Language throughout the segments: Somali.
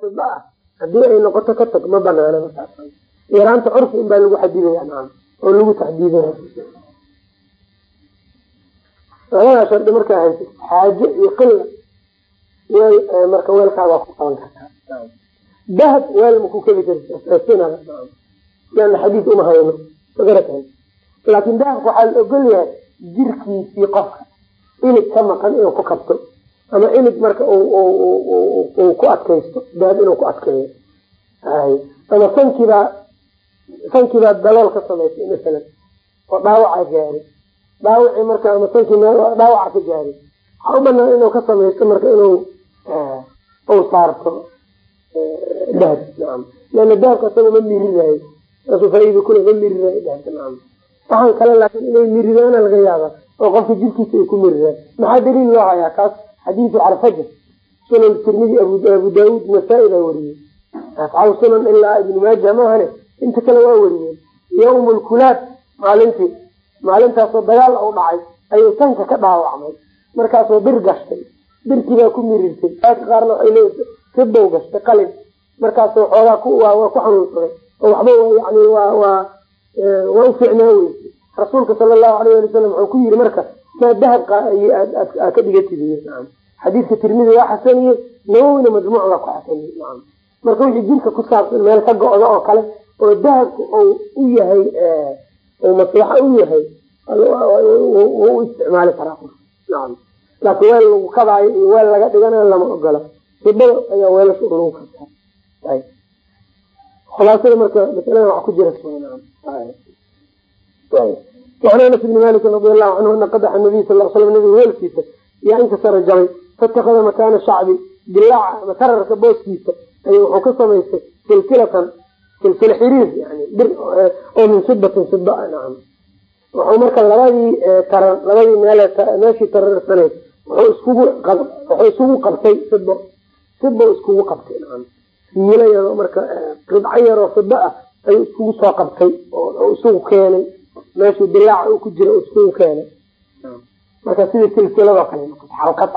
fida ah haddii ay noqoto ka tag ma banaana yaraanta curfi in baa lagu xadidaya oo lagu taxdiidaya labadaa shardi markaa haysa xaaje iyo qila weel marka weelkaa waa ku qaban kartaa dahab weel ma ku keli karta lana xadiis uma hayno magarata laakin dahabka waxaa la ogol yahay jirkiisii qofka ilig ka maqan inuu ku kabto ama ilig marka ku adkaysto dahab inuu ku adkeeyo. Ama sankiibaa sankiibaa dalool ka samaysay masalan oo dhaawaca gaari. Dhaawaci marka ama sankii dhaawaca ka gaari. Waxaa u banaan inuu ka samaysto marka inuu u saarto dahab naam. Lana dahabka isaga ma miriraayo saasuu faaida kule ma miriraayo dahabka naam. Waxaan kale laakin inay miriraana laga yaaba oo qofka jirkiisa ay ku miriraan maxaa daliil loo hayaa kaas xadiisu carfaja sunan tirmidi abu daawud nasaa-i baa wariyey. Afcaal sunan ilaa ibnu maaja maahane inta kale waa wariyeen. Yawm lkulaad maalintii maalintaasoo dagaal u dhacay ayuu sanka ka dhaawacmay. Markaasoo bir gashtay birtii baa ku mirirtay. Qaarna leeyihi sibow gashtay qalin. Markaasoo xoogaa waa ku xanuunsaday oo waxba yani waa waa waa u fiicnaa weysay rasuulka sala allahu alayh ali wasalam wuxuu ku yiri marka maa dahab aa ka dhigatid xadiidka tirmidi waa xasaniye nawowina majmuuc baa ku xasaniye marka wixii jirka ku saabsan meel ka go-da oo kale oo dahabka u yahay maslaxa u yahay u isticmaali karaa naam. Laakiin weel lagu kabaayo iyo weel laga dhiganayo lama ogola. Sibada ayaa weelasha lagu kabtaa. Khulaasada marka masalada waxa ku jira وعn anas bni malik radi allahu canhu ana qadaxa nabiy sal l slam nabiga weelkiisa yaa inkasara jabay fatakada makaana shacbi dilaaca ama tararka booskiisa ay wuxuu ka samaystay silsilatan silsila xiriir yani bir oo min sibatin siba nacam wuxuu marka labadii taran labadii meel meeshii tararsanayd wuxuu iskugu wuxuu iskugu qabtay sibo sibo iskugu qabtay nacam fiilo yaro marka qidco yaroo siba ah ayuu iskugu soo qabtay oo isugu keenay. Meeshuu dilaaca ku jira iskugu keenay marka sidii silsiladoo kale xalqad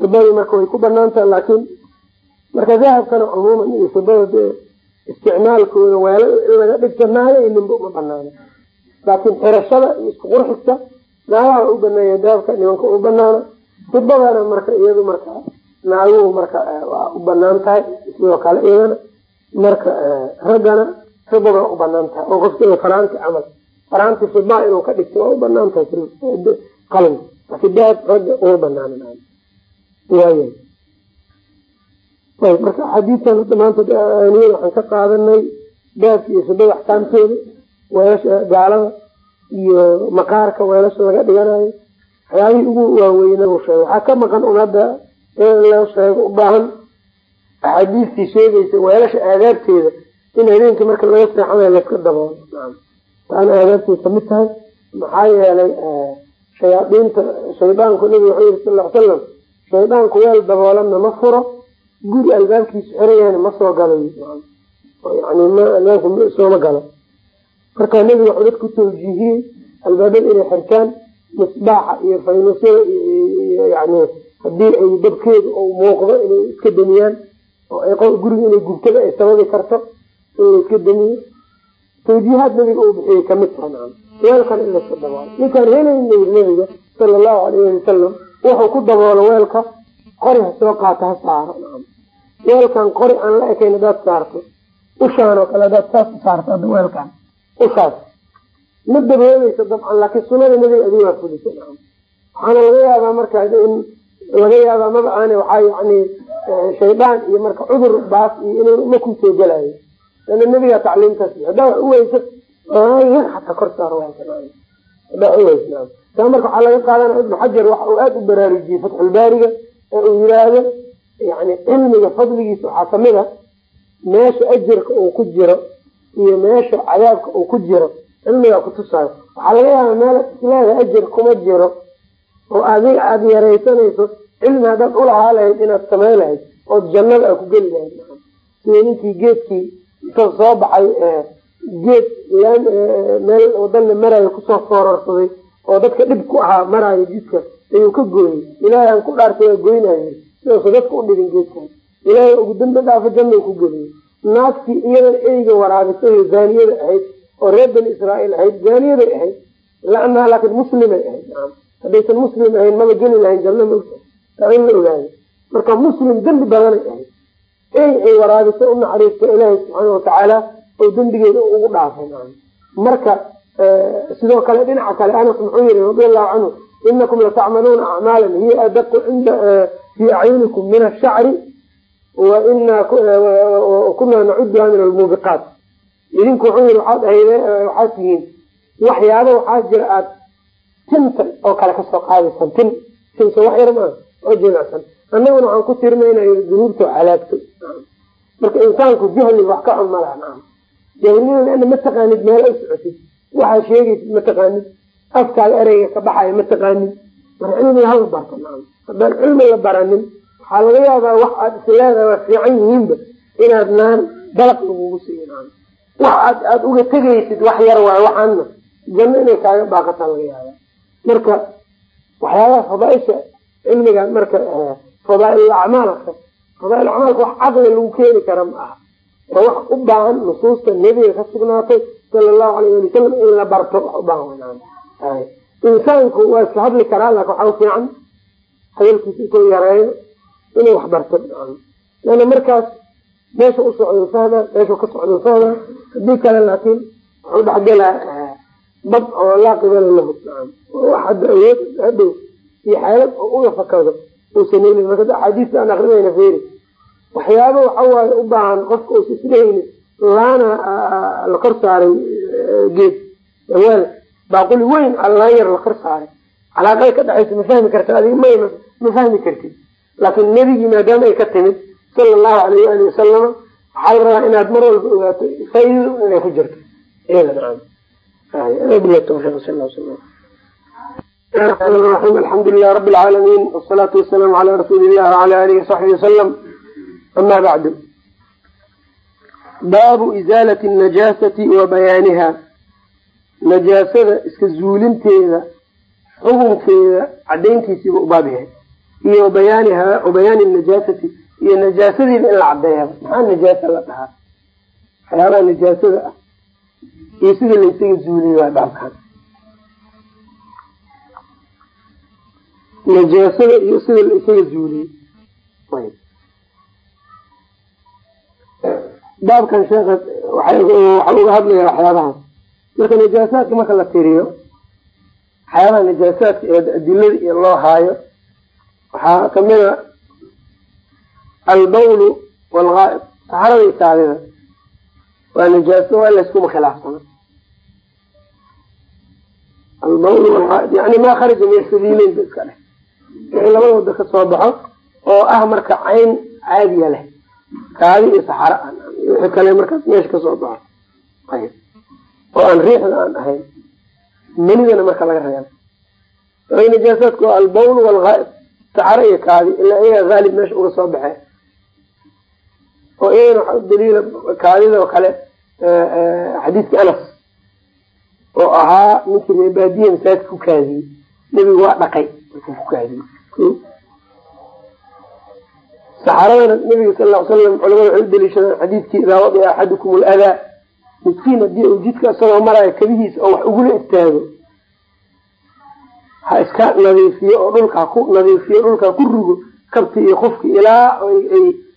sibadii marka way ku banaan taha laakiin marka dahabkana cumuuman iyo sibada dee isticmaalkooda weelo in laga dhigta iyo ninba uma banaano laakiin xirashada iyo isku qurxista naagaha u baneeya dahabka nimanka u banaana sibadana marka iyadu marka naaguhu marka waa u bannaan tahay sidoo kale iyadana marka raggana sibada waa u bannaan tahay oo qofka faraanti camal. Faraanti siba inuu ka dhigto waa u bannaan tahay qalin. Laakiin dahab ragga uma banaan waaya marka xadiidkan maanta aaniyada waxaan ka qaadanay dahabka iyo sibada axkaamtooda weelasha gaalada iyo maqaarka weelasha laga dhiganayo waxyaabihii ugu waaweyna sheegay. Waxaa ka maqan un hadda in loo sheego u baahan axaadiistii sheegaysa weelasha aadaabteeda in habeenkii marka laga seexanayo layska daboolo taana aadaabtay ka mid tahay. Maxaa yeelay shayaadiinta shaydaanku nabiga wuxuu yiri sal ly salam shaydaanku weel daboolanna ma furo guri albaabkiisu xiran ma soo galo albaabka sooma galo. Marka nabiga wuxuu dadku tawjiihiyey albaabada inay xirtaan misbaaxa iyo faynusyada yani haddii ay dabkeedu u muuqdo inay iska damiyaan oo guriga inay gubtada ay sababi karto in la iska damiyo tawjiihaad nabiga uu bixiyey ka mid tahay weelkan in laska daboolo ninkaan helayna nabiga sala allahu alayh ali wasalam wuxuu ku daboolo weelka qori ha soo qaata ha saaro weelkan qori aan la ekayn hadaad saarto ushaan oo kale hadaad saas u saarto hadda weelkan ushaas ma daboolaysa dabcan laakiin sunada nabiga adi waa fulisa waxaana laga yaabaa marka in laga yaabaa maba waxaa yani shaydaan iyo marka cudur baas iyo in ma ku soo gelayo lana nabiga tacliimtaas hadaa wax uweysa xataa kor saar hadaa uweys taa marka waxaa laga qaadanaya ibnu xajar waxa uu aada u baraarujiyey fatxulbaariga ee uu yiraahdo yani cilmiga fadligiisa waxaa ka mid a meesha ajarka uu ku jiro iyo meesha cadaabka uu ku jiro cilmigaa kutusaayo waxaa laga yaaba meel isleeda ajar kuma jiro oo adiga aada yaraysanayso cilmi haddaad ulahaa lahayd inaad samay lahayd ood jannada a ku geli lahayd. Sida ninkii geedkii inta soo baxay geed meel wadanla maraayo ku soo foorarsaday oo dadka dhib ku ahaa maraayo jidka ayuu ka gooyey. Ilaahay aan ku dhaartay waa goynayo sidoosa dadka u dhibin geedkan ilaahay ugu dambi dhaafo janna ku geliyey. Naagtii iyadana eyga waraabisay oo zaaniyada ahayd oo reer bani israa'iil ahayd zaaniyaday ahayd lanaha laakiin muslimay ahayd haddaysan muslim ahayn maba geli lahayn janno maogta taa in la ogaada marka muslim dembi badanay ahayd. Ey ay waraabisa u naxariista ilaahay subxaana watacaala oo dembigeeda ugu dhaafay marka sidoo kale dhinaca kale anas muxuu yihi radiallahu canhu inakum latacmaluuna acmaalan hiya adaqu cinda fii acyunikum min ashacri kunaa nacuduha min almuubiqaat idinku wuxuu yihi waxaad ahayde waxaad tihiin waxyaaba waxaa jira aad tinta oo kale ka soo qaadaysan tin tinta wax yar maa oo jilicsan. Annaguna waxaan ku tirinaynay dunuubta halaagtay marka insaanku jahli wax ka xun malaha jahilnimada ana ma taqaanid meel u socotid waxaa sheegaysid ma taqaanid? Afkaaga ereyga ka baxaya ma taqaanid? Marka cilmiga hala barta haddaan cilmi la baranin waxaa laga yaabaa wax aad isleedaha waa fiican yihiinba inaad naan dalaq lagugu siiyo wax aad aada uga tegaysid wax yar waayo waxaana janno inay kaaga baaqataa laga yaaba marka waxyaabaha fadaaisha cilmigan marka fadaail acmaalka fadaail acmaalka wax caqli lagu keeni kara ma aha. Waa wax u baahan nusuusta nebiga ka sugnaatay sala allahu alayh ali wasalam in la barto wax ubaahan insaanku waa iska hadli karaa laakin waxaa ufiican hadalkiisa intuu yareeyo inuu wax barto. Lana markaas meesha u socdo fahma meesha ka socdo fahma haddii kale laakiin wuxuu dhexgelaa bad oo laa qibala lahu. Wax hadda awood hadhow iyo xaalad oo uga fakado uusan helin marka axaadiista aan akrinayna feeri waxyaaba waxawaaye u baahan qofka uusa islahaynin laana la kor saaray geed. Weel baaquli weyn laan yar la kor saaray. Calaaqada ka dhexaysa ma fahmi karta adig may ma fahmi kartid. Laakiin nebigii maadaama ay ka timid sala allahu alayh waali wasalama waxaa la rabaa inaad mar walba ogaato faaidadu inay ku jirto. Alxamdu lilah rabi lcaalamiin wsalaatu wasalaamu calaa rasuuli illah wala alihi wasaxbi wasalam baabu izaalati najaasati wa bayaaniha. Najaasada iska zuulinteeda xukunkeeda cadayntiisiiba ubaab yahay. Iyo bayaaniha bayaani najaasati iyo najaasadiiba in la cadeeya maxaa najaasa la dhahaa? Waxyaabaha najaasada ah. Iyo sida laysaga zuuliye waa baabkan. Najaasada iyo sida laisaga zuuliye baabkan sheeka waxa uga hadlaya waxyaabahaas marka najaasaadka marka la tiriyo waxyaabaha najaasaadka ee adilada iyo loo haayo waxaa kamida albawlu walgaaib saxarada iyo kaadida waa najaaso waa layskuma khilaafsana albawl walgaaib yani maa kharaja min sabiileyn ba iska dheh wixii labada wada ka soo baxo oo ah marka cayn caadiya leh kaadi iyo saxaro aan wixii kale markaas meesha ka soo baxo ayb oo aan riixda aan ahayn. Menidana marka laga reebo. Najaasaadku waa albawl saxaro iyo kaadi ilaa iyaga haalib meesha uga soo baxee oo iyagana waxa u daliila kaadida oo kale xadiiska anas oo ahaa ninkii reebaadiye masaajidka ku kaadiyey nebigu waa dhaqay. Markuu ku kaadiyey saxaradana nabiga sal ly slam culamada waxay u daliishadaan xadiidkii idaa wadica axadukum aladaa midkiin haddii uu jidka isagoo maraayo kabihiisa oo wax ugula istaago ha iska nadiifiyo oo dhulka haku nadiifiyo dhulka ku rugo kabti iyo kufki ilaa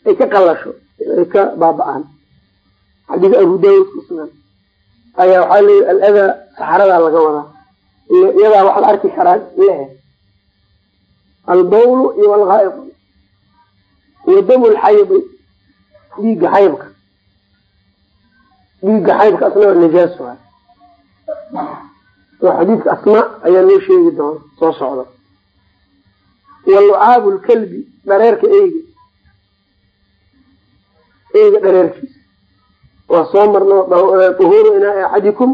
ay ka qalasho ay ka baaba-aan. Xadiis abu daawud ku sugan. Ayaa waxaa leeyi aladaa saxaradaa laga wadaa. Iyadaa wax la arki karaa lehe albawlu iyo algaaid damu lxaydi dhiigga xaybka. Dhiigga xaybka asna najaas waay. Oo xadiidka asmaa ayaa loo sheegi doona soo socda. Wa lucaabu lkalbi dhareerka eyga eyga dhareerkiisa waa soo marno duhuuru inaai axadikum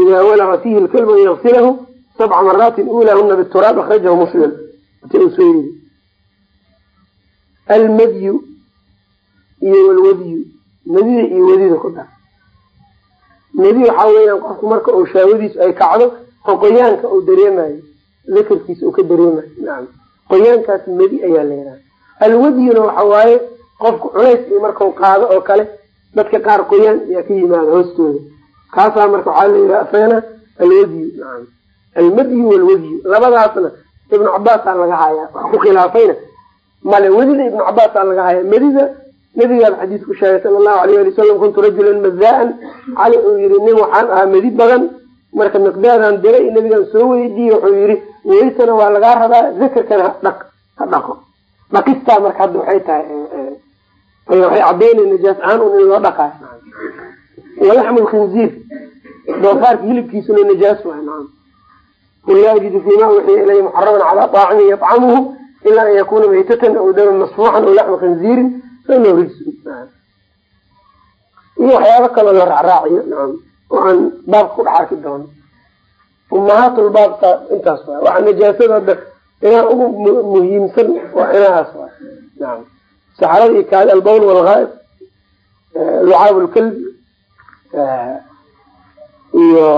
idaa walaga fiihi lkalbu an yagsilahu sabca maraatin ulahuna bituraab akrajahu muslim. Inta uu soo yiri almadyu iyo walwadyu. Madida iyo wadida ku dar. Madi waxaa weeyaan qofku marka uu shaawadiisu ay kacdo oo qoyaanka uu dareemayo dakarkiisa uu ka dareemayo nacam qoyaankaas madi ayaa yidhaha alwadyuna waxa waaye qofku culays iyo markau qaado oo kale dadka qaar qoyaan ayaa ka yimaada hoostooda kaasaa marka waxaa la yidhaha asagana alwadyu. Naam. Almadyu walwadyu. Labadaasna ibnu cabaasaa laga hayaa. Wax ku khilaafayna male wedida ibnu cabaasaa laga hayaa medida nabigaaba xadiis ku sheegay sala allahu alayh ali wasalam kuntu rajulan madaa-an cali uu yihi nin waxaan ahaa medi badan. Marka miqdaadaan diray nabigaan soo weydiiyey wuxuu yihi weysana waa lagaa rabaa zakarkana hadhaq ha dhaqo. Dhaqistaa marka hadda waxay tahay waxay caddaynay najaas ahaan un in loo dhaqaayo walaxmu lkhinziir doofaarka hilibkiisuna najaas waay nacam qul laa ajidu fiima uxiya ilaya muxaraman calaa daacimin yطcamuhu ila an yakuna maytatan aw daman masfuuxan aw laxma khinziirin fainahu rijsun iyo waxyaabo kaloo la raacraaciyo nacam oo aan baabka ku dhex arki doono umahaatulbaabka intaas waay waxa najaasada hadda inaa ugu muhiimsan waa inahaas waay nacam saxrada iyo kaadi albawl lucaab lkalbi iyo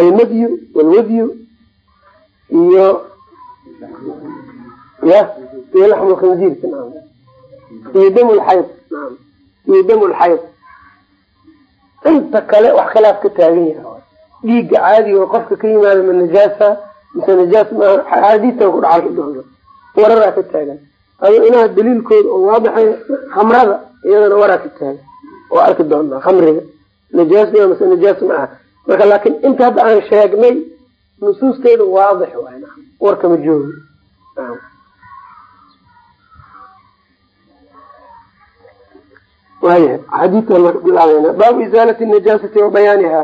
almadyu walwadyu iyo ya iyo laxmu khinziirka naam. Iyo dam lxayd naam. Iyo dam lxayd inta kale wax khilaaf ka taagan yahay. Dhiigga caadiga oo qofka ka yimaada ma najaasa mise najaas maaha axaadiistan ku dhacarki doona wararaa ka taagan. Ado inaha daliilkooda oo waadixay khamrada iyadana waraa ka taagan. Oo arki doonaa khamriga. Najaas ma mise najaas ma aha. Marka laakin inta hadda aan sheegnay nusuusteeda waadix waay warkama joogi waya xadiidkan marka bilaabeyna baabu isaalati najaasati wa bayaaniha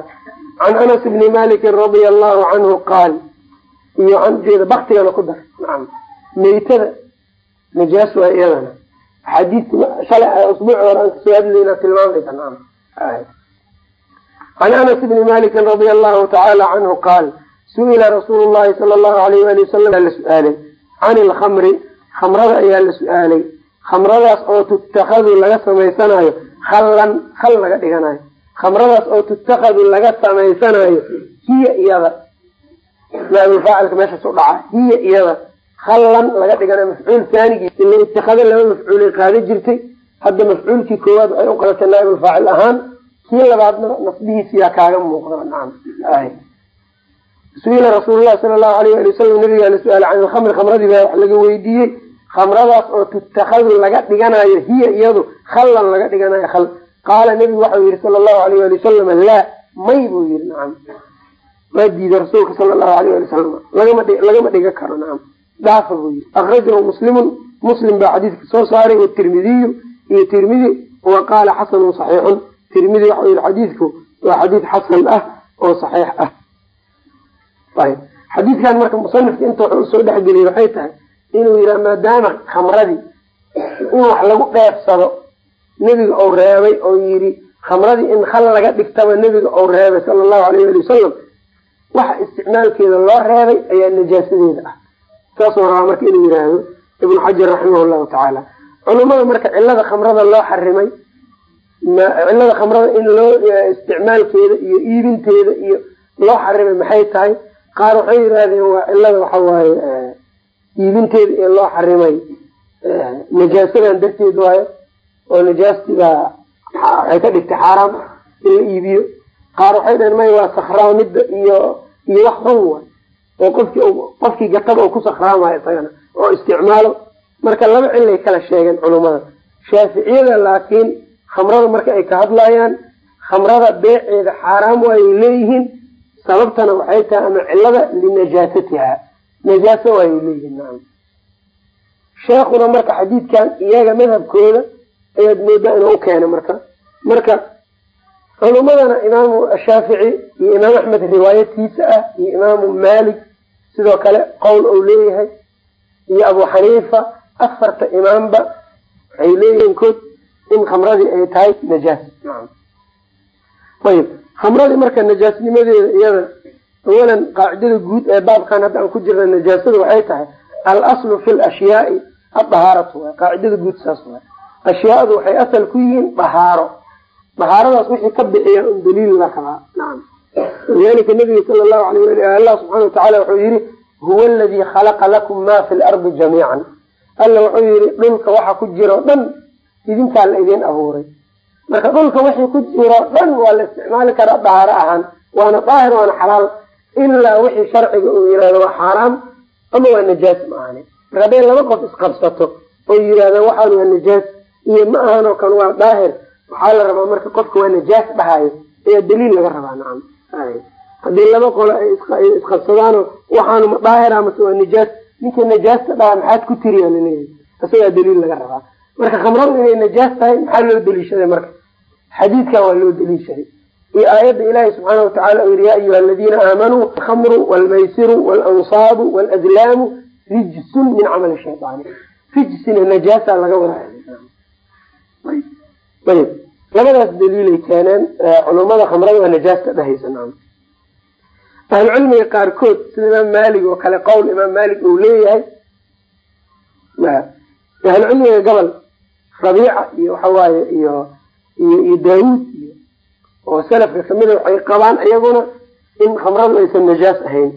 can anas bni malikin radia allahu canhu qaal iyo jeeda baktigana ku dar nacam meytada najaas waay iyadana xadiidki shalay usbuuci hore aan ka soo hadlayna tilmaamaysa nacam can anas bni malikin radia allahu tacaala canhu qaal su'ila rasuulu llahi sala allahu alayh wali wasalam la su'aalay can ilkhamri khamrada ayaa la su'aalay khamradaas oo tutakadu laga samaysanayo khallan khal laga dhiganayo. Khamradaas oo tutakadu laga samaysanayo hiya iyada. Naabulfaacilka meeshaas u dhaca hiya iyada. Khallan laga dhiganayo mafcuul taanigii ila itikado laba mafcuulay qaada jirtay. Hadda mafcuulkii koowaad ay u qadatay naaibulfaacil ahaan kii labaadna nasbihiisiyaa kaaga muuqda. Nacam su'ila rasuulullahi sala allahu alayh ali wasalam nabigaa la su'aala can ilkhamri khamradii baa wax laga weydiiyey khamradaas oo tutakadu laga dhiganayo hiya iyadu khallan laga dhiganayo khal. Qaala nebigu waxau yihi sala allahu alayh ali wasalam laa may buu yihi nacam. Waa diiday rasuulka sala allahu alayh ali wasalam lagama dhiga karo nacam. Dhaafa buu yihi akrajahu muslimun muslim baa xadiidka soo saaray watirmidiyu iyo tirmidi wa qaala xasanun saxiixun. Tirmidi waxau yihi xadiidku waa xadiid xasan ah oo saxiix ah. Xadiidkan marka musanifka inta wuxuu u soo dhexgeliyay waxay tahay inuu yihaha maadaama khamradii in wax lagu dheefsado nebiga ou reebay oo yidhi khamradii in khal laga dhigtaba nebiga ou reebay sala allahu alayh ali wasalam waxa isticmaalkeeda loo reebay ayaa najaasadeeda ah. Saasuu rabaa marka inuu yihaahdo ibnu xajar raximah llahu tacaala. Culimada marka cilada khamrada loo xarimay cilada khamrada in loo isticmaalkeeda iyo iibinteeda iyo loo xarimay maxay tahay? Qaar waxay yidhaahdeen waa cilada waxa waaye iibinteeda ee loo xarimay najaasadan darteed waayo oo najaastibaa waxay ka dhigtay xaaraam in la iibiyo. Qaar waxay dhaheen may waa sakhraamida iyo iyo wax xun waay. Oo qofki qofkii gataba ku sakhraamayo isagana oo isticmaalo. Marka laba cilay kala sheegeen culummada shaaficiyada laakiin khamrada marka ay ka hadlayaan khamrada beeceeda xaaraam waayay leeyihiin. Sababtana waxay tahay ama cilada linajaasatiha najaaso waayay leeyihiin nacam sheekuna marka xadiidkan iyaga madhabkooda ayaad moodaa inuu ukeenay marka. Marka culummadana imaamu shaafici iyo imaam axmed riwaayatiisa ah iyo imaamu malik sidoo kale qowl ou leeyahay iyo abu xaniifa afarta imaamba waxay leeyihiin kood in khamradii ay tahay najaas ayib khamradii marka najaasnimadeeda iyada awalan qaacidada guud ee baabkan hadda aan ku jirna najaasada waxay tahay alaslu fi lashyaai adahaaratu waay qaacidada guud saas waay ashyaadu waxay asal ku yihiin dahaaro dahaaradaas wixii ka bixiya un daliil la rabaa nacam walidalika nabiga sala allahu alayh wali allah subxana watacala wuxuu yihi huwa aladii khalaqa lakum ma fi lardi jamiican alla wuxuu yihi dhulka waxa ku jira o dhan idinkaa la idin abuuray marka dhulka wixii ku jiro dhan waa la isticmaali karaa dahaaro ahaan waana daahir waana xalaal ilaa wixii sharciga uu yihahdo waa xaaraam ama waa najaas ma ahani marka hadday laba qof isqabsato oo yidhahdaan waxaan waa najaas iyo ma ahan oo kan waa daahir waxaa la rabaa marka qofka waa najaas dhahayo ayaa daliil laga rabaa nacam. Haddii laba qolo ay isqabsadaano waxaanu ma daahira mase waa najaas ninka najaasta dhaha maxaad ku tiriyaa la leeyahay isagaa daliil laga rabaa. Marka khamradu inay najaas tahay maxaa loo daliishaday marka? Xadiidkan waa loo daliishaday iyo aayadda ilaahi subxaana watacala uu yihi ya ayuha aladiina aamanuu alkhamru walmaysiru waalansaabu waladlaamu rijsun min camali shaydaani rijsina najaasa laga wada ayb labadaas daliilay keeneen culumada khamrada waa najaasta dhahaysa ahlucilmiga qaarkood sida imaam malig oo kale qowl imaam malig uu leeyahay ahlucilmiga gobol rabiica iyo waxawaaye iyo iyo iyo oo salafka kamida waxay qabaan iyaguna in khamradu aysan najaas ahayn.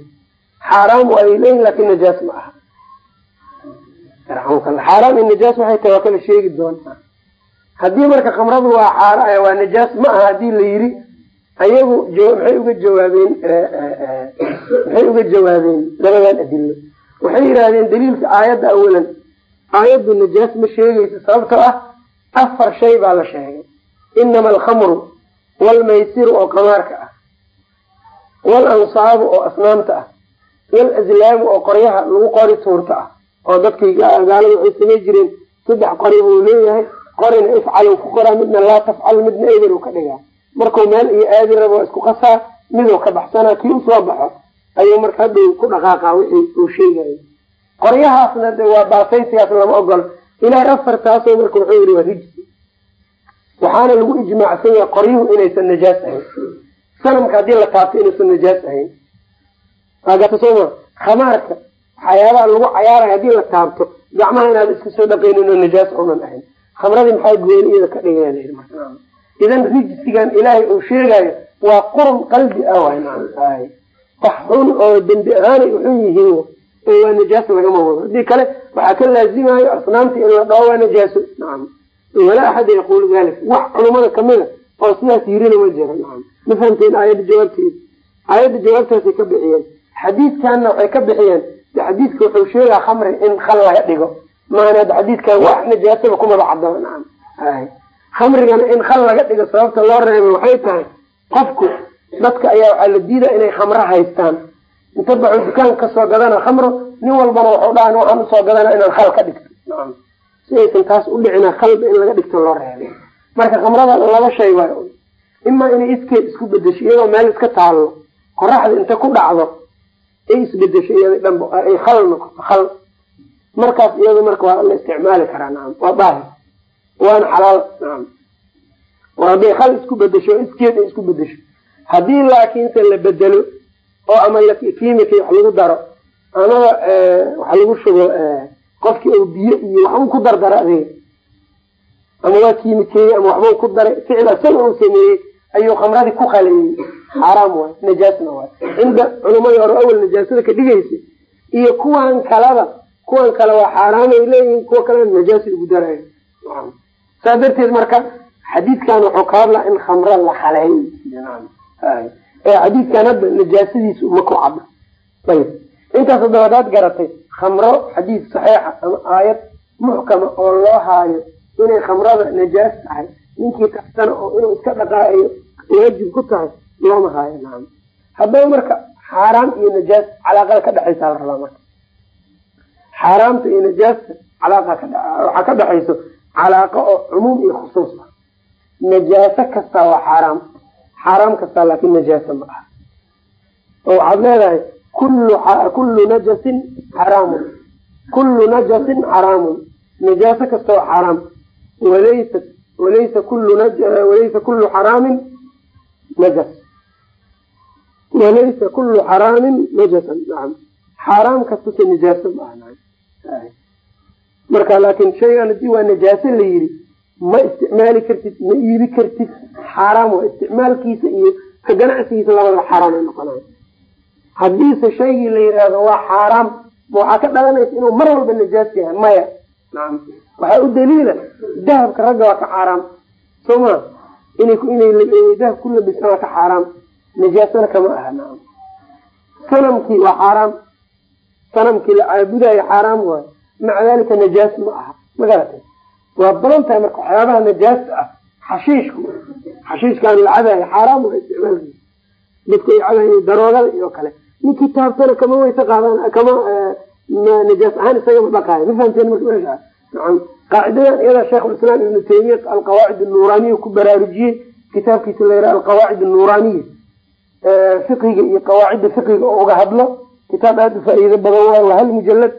Xaaraam ay leeyihiin laakiin najaas ma aha. Yarxamukalla xaaraam iyo najaas waxay tahay waa kala sheegi doontaa haddii marka khamradu waa waa najaas ma aha haddii la yiri ayagu maxay uga jawaabeen maxay uga jawaabeen labadan adilo. Waxay yidhahdeen daliilka aayadda awalan aayaddu najaas ma sheegaysa sababtoo ah afar shay baa la sheegay. Inama alkhamru waalmaysiru oo qamaarka ah walansaabu oo asnaamta ah walazlaamu oo qoryaha lagu qori tuurta ah oo dadkii gaalada waxay samay jireen saddex qori buu leeyahay qorina ifcal ku qoraa midna laa tafcal midna eber ka dhigaa. Markuu meel iyo aadi rabo isku qasaa miduu ka baxsanaa kii u soo baxo ayuu marka hadhow ku dhaqaaqaa wixii uu sheegayo qoryahaasna waa baasaysigaas lama ogolo ilahay afartaasoo marka wuxuu yihi waa rijsi waxaana lagu ijmaacsan yahay qoryuhu inaysan najaas ahayn. Sanamka haddii la taabto inuusan najaas ahayn. Waagata sooma khamaarka waxyaabaha lagu cayaarayo haddii la taabto gacmaha inaad iska soo dhaqaynin oo najaas unan ahayn. Khamradii maxaa gooni iyada ka dhigaya idan rijsigan ilaahay uu sheegayo waa qurun qalbi ah waay wax xun oo dembi ahaanay uxun yihiin oo waa najaas lagama wado. Hadii kale waxaa ka laazimayo asnaamta in la dhaho waa najaaso walaa axada yaqulu dalik wax culumada kamida oo sidaas yirina ma nacam ma fahamteen aayadda jawaabteeda? Aayadda jawaabtaasay ka bixiyeen. Xadiidkanna waxay ka bixiyeen. Xadiidka wuxuu sheegaa khamri in khal laga dhigo. Maana xadiidkan wax najaasaba kumaba cadaba khamrigana in khal laga dhigo sababta loo reebay waxay tahay qofku dadka ayaa waxaa la diida inay khamro haystaan. Inta baxuu dukaan ka soo gadana khamro nin walbana waxuu dhahan waxaan u soo gadana inaan khal ka dhigto nacam si aysan taas u dhicina khalba in laga dhigto loo reebay marka khamrada laba shay waay imaa inay iskeed isku bedesho iyadoo meel iska taallo qoraxda inta ku dhacdo ay isbedesho iyada dhanba ay khal noqoto khal. Markaas iyada marka waa la isticmaali karaa nacam waa daahir waana xalaal nacam hadday khal isku bedesho iskeed ay isku bedesho haddii laakiinse la bedelo oo ama kimika wax lagu daro amaba waxa lagu shugo qofki oo biyo iyo waxbuu ku dardara adiga ama waa kimikeeye ama waxbuu ku daray. Ficil isaga sameeyey ayuu khamradii ku khaleeyey xaaraam waay najaasna waay. Cinda culamadii hore awel najaasada ka dhigaysa iyo kuwan kalaba kuwan kale waa xaaraamay leeyihiin kuwa kalena najaasa ugu daraya saa darteed marka xadiidkan wuxuu ka hadlaa in khamra la khaleeyo ee xadiidkan hadda najaasadiisu ma ku cadda ayb intaas haddaba hadaad garatay khamro xadiid saxiixa ama aayad muxkama oo loo haayo inay khamrada najaas tahay ninkii kaxsana oo inuu iska dhaqaayo waajib ku tahay looma haayo nacam haddaba marka xaaraam iyo najaas calaaqada ka dhexaysa la rabaa marka. Xaaraamta iyo najaasta calaaqa waxaa ka dhexayso calaaqo oo cumuum iyo khusuus ah. Najaaso kastaa waa xaaraam xaaraam kastaa laakin najaasa ma aha. Oo waxaad leedahay kullu najasin xaraamun kullu najasin xaraamun najaaso kasta waa xaaraam walaysa walaysa kullu xaraamin najas walaysa kullu xaraamin najasan nacam xaaraam kastase najaaso ma aha marka laakin shaygan haddii waa najaaso la yiri ma isticmaali kartid ma iibi kartid xaaraam waa isticmaalkiisa iyo ka ganacsigiisa labadaba xaaraam ay noqonayo hadiise shaygii la yidhaahdo waa xaaraam waxaa ka dhalanaysa inuu mar walba najaas yahay maya. Waxaa u daliila dahabka ragga waa ka xaaraam. Soo ma inay inay dahab ku labisaan waa ka xaaraam. Najaasana kama aha sanamkii waa xaaraam. Sanamkii la caabudayo xaaraam waayo maca dalika najaas ma aha. Magarata waa badan tahay marka waxyaabaha najaasta ah xashiishku. Xashiishkaan la cabayo xaaraam waa isticmaalkiisa dadku ay cabayo daroogada iyo kale ninkii taabtana kama weyse qaadan kama najaas ahaan isagama dhaqaayo ma fahamteen marka meesha? Nacam. Qaacidadan iyadaa sheikhulislaam ibnu taymiya alqawaacid anuuraaniya ku baraarujiyey kitaabkiisa la yidhaha alqawaacid anuuraaniya fiqiga iyo qawaacidda fiqiga oo uga hadlo kitaab aada u faa-iido badan waayo waa hal mujalad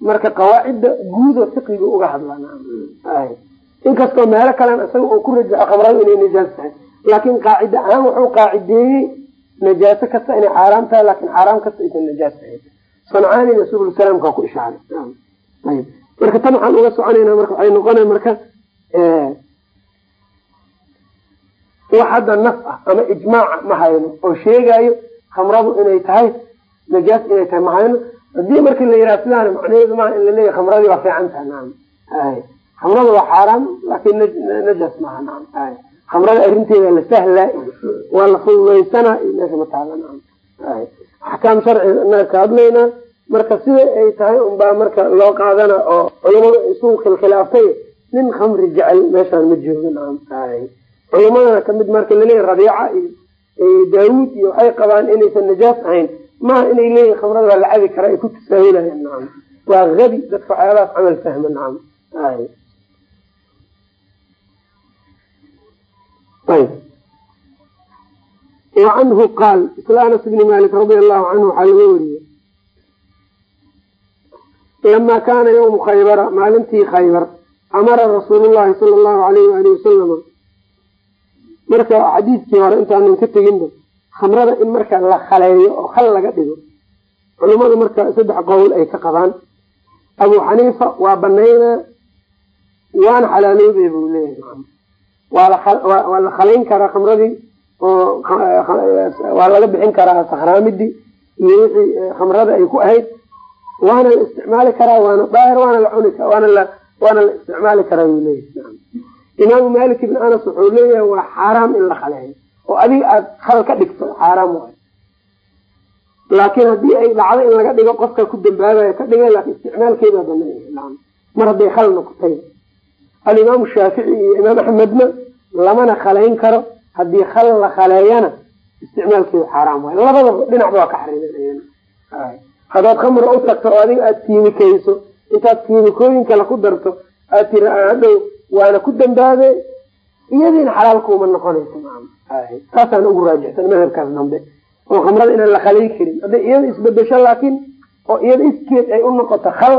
marka qawaacidda guudo fiqiga uga hadla inkastoo meelo kalena isaga uu ku rajaxo khamradu inay najaas tahay. Laakin qaacida ahaan wuxuu qaacideeyey najaaso kasta inay xaaraam tahay laakiin xaaraam kasta aysan najaas tahayn sancaanina subul salaamka ku ishaaray ayb marka tan waxaan uga soconayna marka waxay noqona marka wax hadda nas ah ama ijmaaca ma hayno oo sheegayo khamradu inay tahay najaas inay tahay ma hayno haddii marki la yiraha sidaan macnaheedu maaha in laleeyahy khamradii waa fiican tahay naam khamrada waa xaaraam laakin najaas maaha naam khamrada arrinteeda la sahlaa waa la fududaysanaa iyo meesha ma taala naam axkaam inaga ka hadlaynaa marka sida ay tahay unbaa marka loo qaadana oo culamadu isugu khilkhilaaftay nin khamri jecel meeshaan ma joogo naam culamadana ka mid marka laleeyahy rabiica iyo daawuud iyo waxay qabaan inaysan najaas ahayn. Maaha inay leeyihiin khamrada waa la cabi kara ay ku tasaahulayaan nacam waa habi dadka waxyaabahaas camal fahma. Nacam wa canhu qaal isla anas bni malik radia allahu canhu waxaa laga wariyey lama kaana yawmu khaybara maalintii khaybar amara rasuulu llahi sala allahu alayh waali wasalama marka xadiidkii hore intaanan ka teginba khamrada in marka la khaleeyo oo khal laga dhigo culimadu marka saddex qowl ay ka qabaan abu xaniifa waa banaynaa waana xalaaloobay buu leeyahay waa la khalayn karaa khamradii oo waa laga bixin karaa sakhraamidii iyo wixii khamrada ay ku ahayd. Waana la isticmaali karaa waana daahir waana la cuni waana la waana la isticmaali karaa buu leeyahay. Imaamu malik ibn anas wuxuu leeyahay waa xaaraam in la khaleeyo. Oo adiga aada khal ka dhigto xaaraam waay. Laakiin haddii ay dhacdo in laga dhigo qofka ku dambaabayo ka dhigay laakin isticmaalkeedaa banaan mar hadday khal noqotay alimaamu shaafici iyo imaam axmedna lamana khalayn karo. Haddii khal la khaleeyana isticmaalkeedu xaaraam waay labadaba dhinacba waa ka xariimen haddaad khamra u tagto oo adiga aada kiimikayso intaad kiimikooyin kale ku darto aad tiri hadhow waana ku dambaabe iyadiina xalaal kuuma noqonayso saasaan ugu raajixsan madhabkaas dambe. Oo khamrada inaan la khalay karin. Hadday iyada isbedesho laakin oo iyada iskeed ay u noqoto khal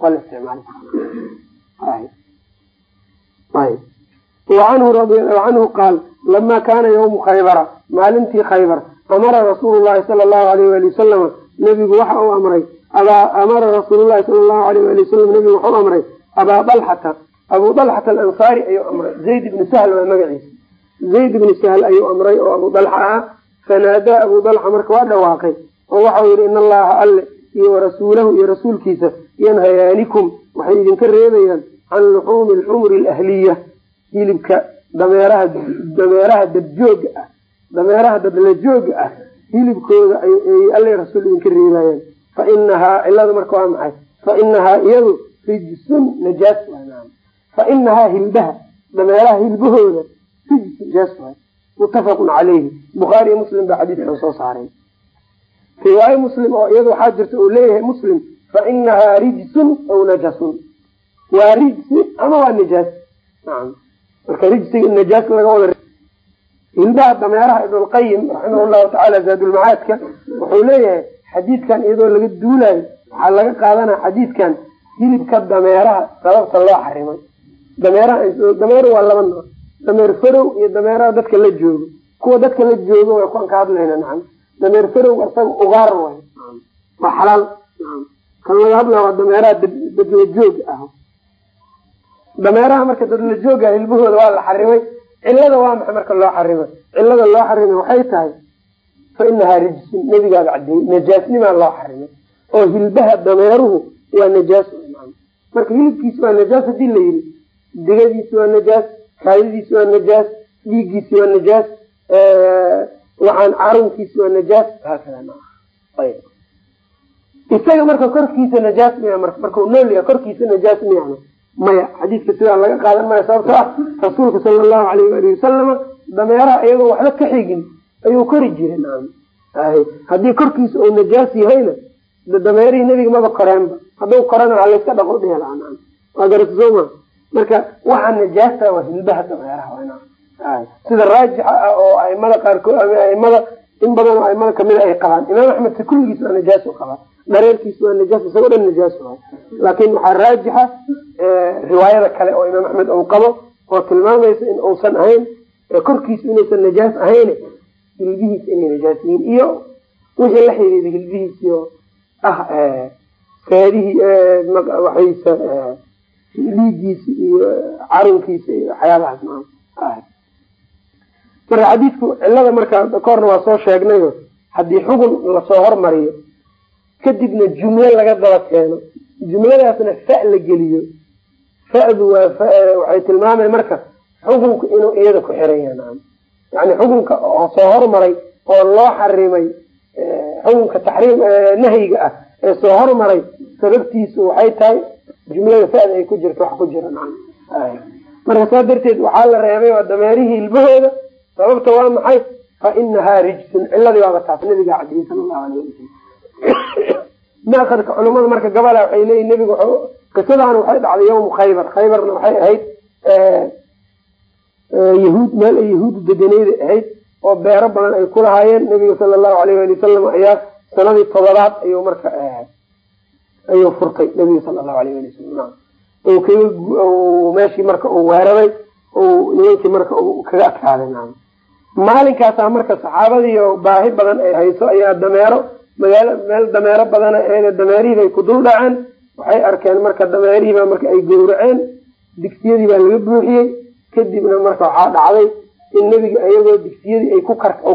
waa la isticmaali canhu qaal lama kaana ywmu khaybara maalintii khaybar amara rasuulu llahi sala allahu alayh wali wasalama nabigu waxa uu amray amara rasuul lahi sala allahu alayh wali wasalam nabigu wuxuu amray abaa dalxata abu dalxata alansaari ayuu amray zayd ibni sahl waa magaciisa zayd ibni sahl ayuu amray oo abu dalxa ahaa fanaadaa abu dalxa marka waa dhawaaqay oo waxau yihi in allaha alle iyo warasuulahu iyo rasuulkiisa yanhayaanikum waxay idinka reebayaan can luxuumi alxumri alahliya hilibka dameeraha dameeraha dadjooga ah dameeraha dadla jooga ah hilibkooda ay alle rasuul idinka reebayaan fa inahaa cilada marka waa maxay fa inahaa iyadu rijsun najaas fa inahaa hilbaha dameeraha hilbahooda rijs najaas waay mutafaqun calayhi bukhaariyo muslim baa xadiidkan soo saaray riwaayo muslim oo iyada waxaa jirta uu leeyahay muslim fa inahaa rijsun aw najasun waa rijsi ama waa nacam marka rijsiga najaas laga wada hilbaha dameeraha ibnulqayim raximah llahu tacaala zaadulmacaadka wuxuu leeyahay xadiidkan iyadoo laga duulayo waxaa laga qaadanaya xadiidkan hilibka dameeraha sababta loo xarimay. Dameeraha dameer waa laba nooc. Dameer farow iyo dameeraha dadka la joogo. Kuwa dadka la joogo way kuwan ka hadlayna nacam dameer farow isaga ugaar way waa xalaal kan laga hadlaya waa dameeraha dadla joog ah dameeraha marka dadla jooga hilbahooda waa la xarimay. Cilada waa maxay marka loo xarimay? Cilada loo xarimay waxay tahay fa inahaa rijsun nebigaaba cadeeyey najaasnimaa loo xarimay. Oo hilbaha dameeruhu waa najaas marka hilibkiisi waa najaas haddii la yiri digadiisi waa najaas kaayadiisi waa najaas dhiiggiisi waa najaas waxaan carunkiisi waa najaas isaga marka korkiisa najaas miya markau nool yahay korkiisa najaas miyana maya xadiidka sidaa laga qaadan maya sababto ah rasuulka sala allahu alayh waali wasalama dameeraha iyagoo waxba ka xigin ayuu kori jiray. Haddii korkiisa uu najaas yahayna dameerihii nebiga maba koreenba hadduu korana waa layska dhaqo naam. Waa garata sooma marka waxaa najaasta waa hilbaha dameeraha sida raajixa ah oo aimada qaarkood aimada in badan oo aimada kamida ay qabaan. Imaam axmed kulligiis waa najaas u qabaa dhareerkiis waa najaas isagoo dhan najaas u laakin waxaa raajixa riwaayada kale oo imaam axmed uu qabo oo tilmaamaysa in uusan ahayn korkiisu inaysan najaas ahayn hilbihiisa inay najaas yihiin. Iyo wixii la xiriira hilbihiisi oo ah feedihii waxaysa dhiigiisi iyo carunkiisa iyo waxyaabahaas maa marka xadiidku cilada marka kahorna waa soo sheegnayo haddii xugun la soo hormariyo kadibna jumle laga daba keeno. Jumladaasna fa la geliyo. Fadu waxay tilmaamay marka xukunka inuu iyada ku xiran yahay yani xukunka oo soo hormaray oo loo xarimay xukunka taxriim nahyiga ah ee soo hormaray sababtiisu waxay tahay jumlada fada ay ku jirto wax ku jira marka saa darteed waxaa la reebay waa dameerihii ilmahooda. Sababta waa maxay? Fa inahaa rijsun ciladii waaba taas nabiga cadiyey sala allahu alayh wasalam maakadka culimada marka gabala waxay leeyihiin nebiga qisadaana waxay dhacday yawmu khaybar. Khaybarna waxay ahayd yahuud meel ay yahuudu deganeyda ahayd oo beero badan ay ku lahaayeen. Nebiga sala allahu alayh ali wasalam ayaa sanadii todobaad ayuu marka ayuu furtay. Nebiga sala allahu alayh ali wasalam meeshii marka uu weeraray nimankii marka kaga adkaaday maalinkaasaa marka saxaabadii oo baahi badan ay hayso ayaa dameero magaalo meel dameero badan aheede dameerihiibay ku dul dhaceen. Waxay arkeen marka dameerihiiba marka ay gowraceen. Digsiyadii baa laga buuxiyey. Kadibna marka waxaa dhacday in nebiga iyagoo digsiyadii ay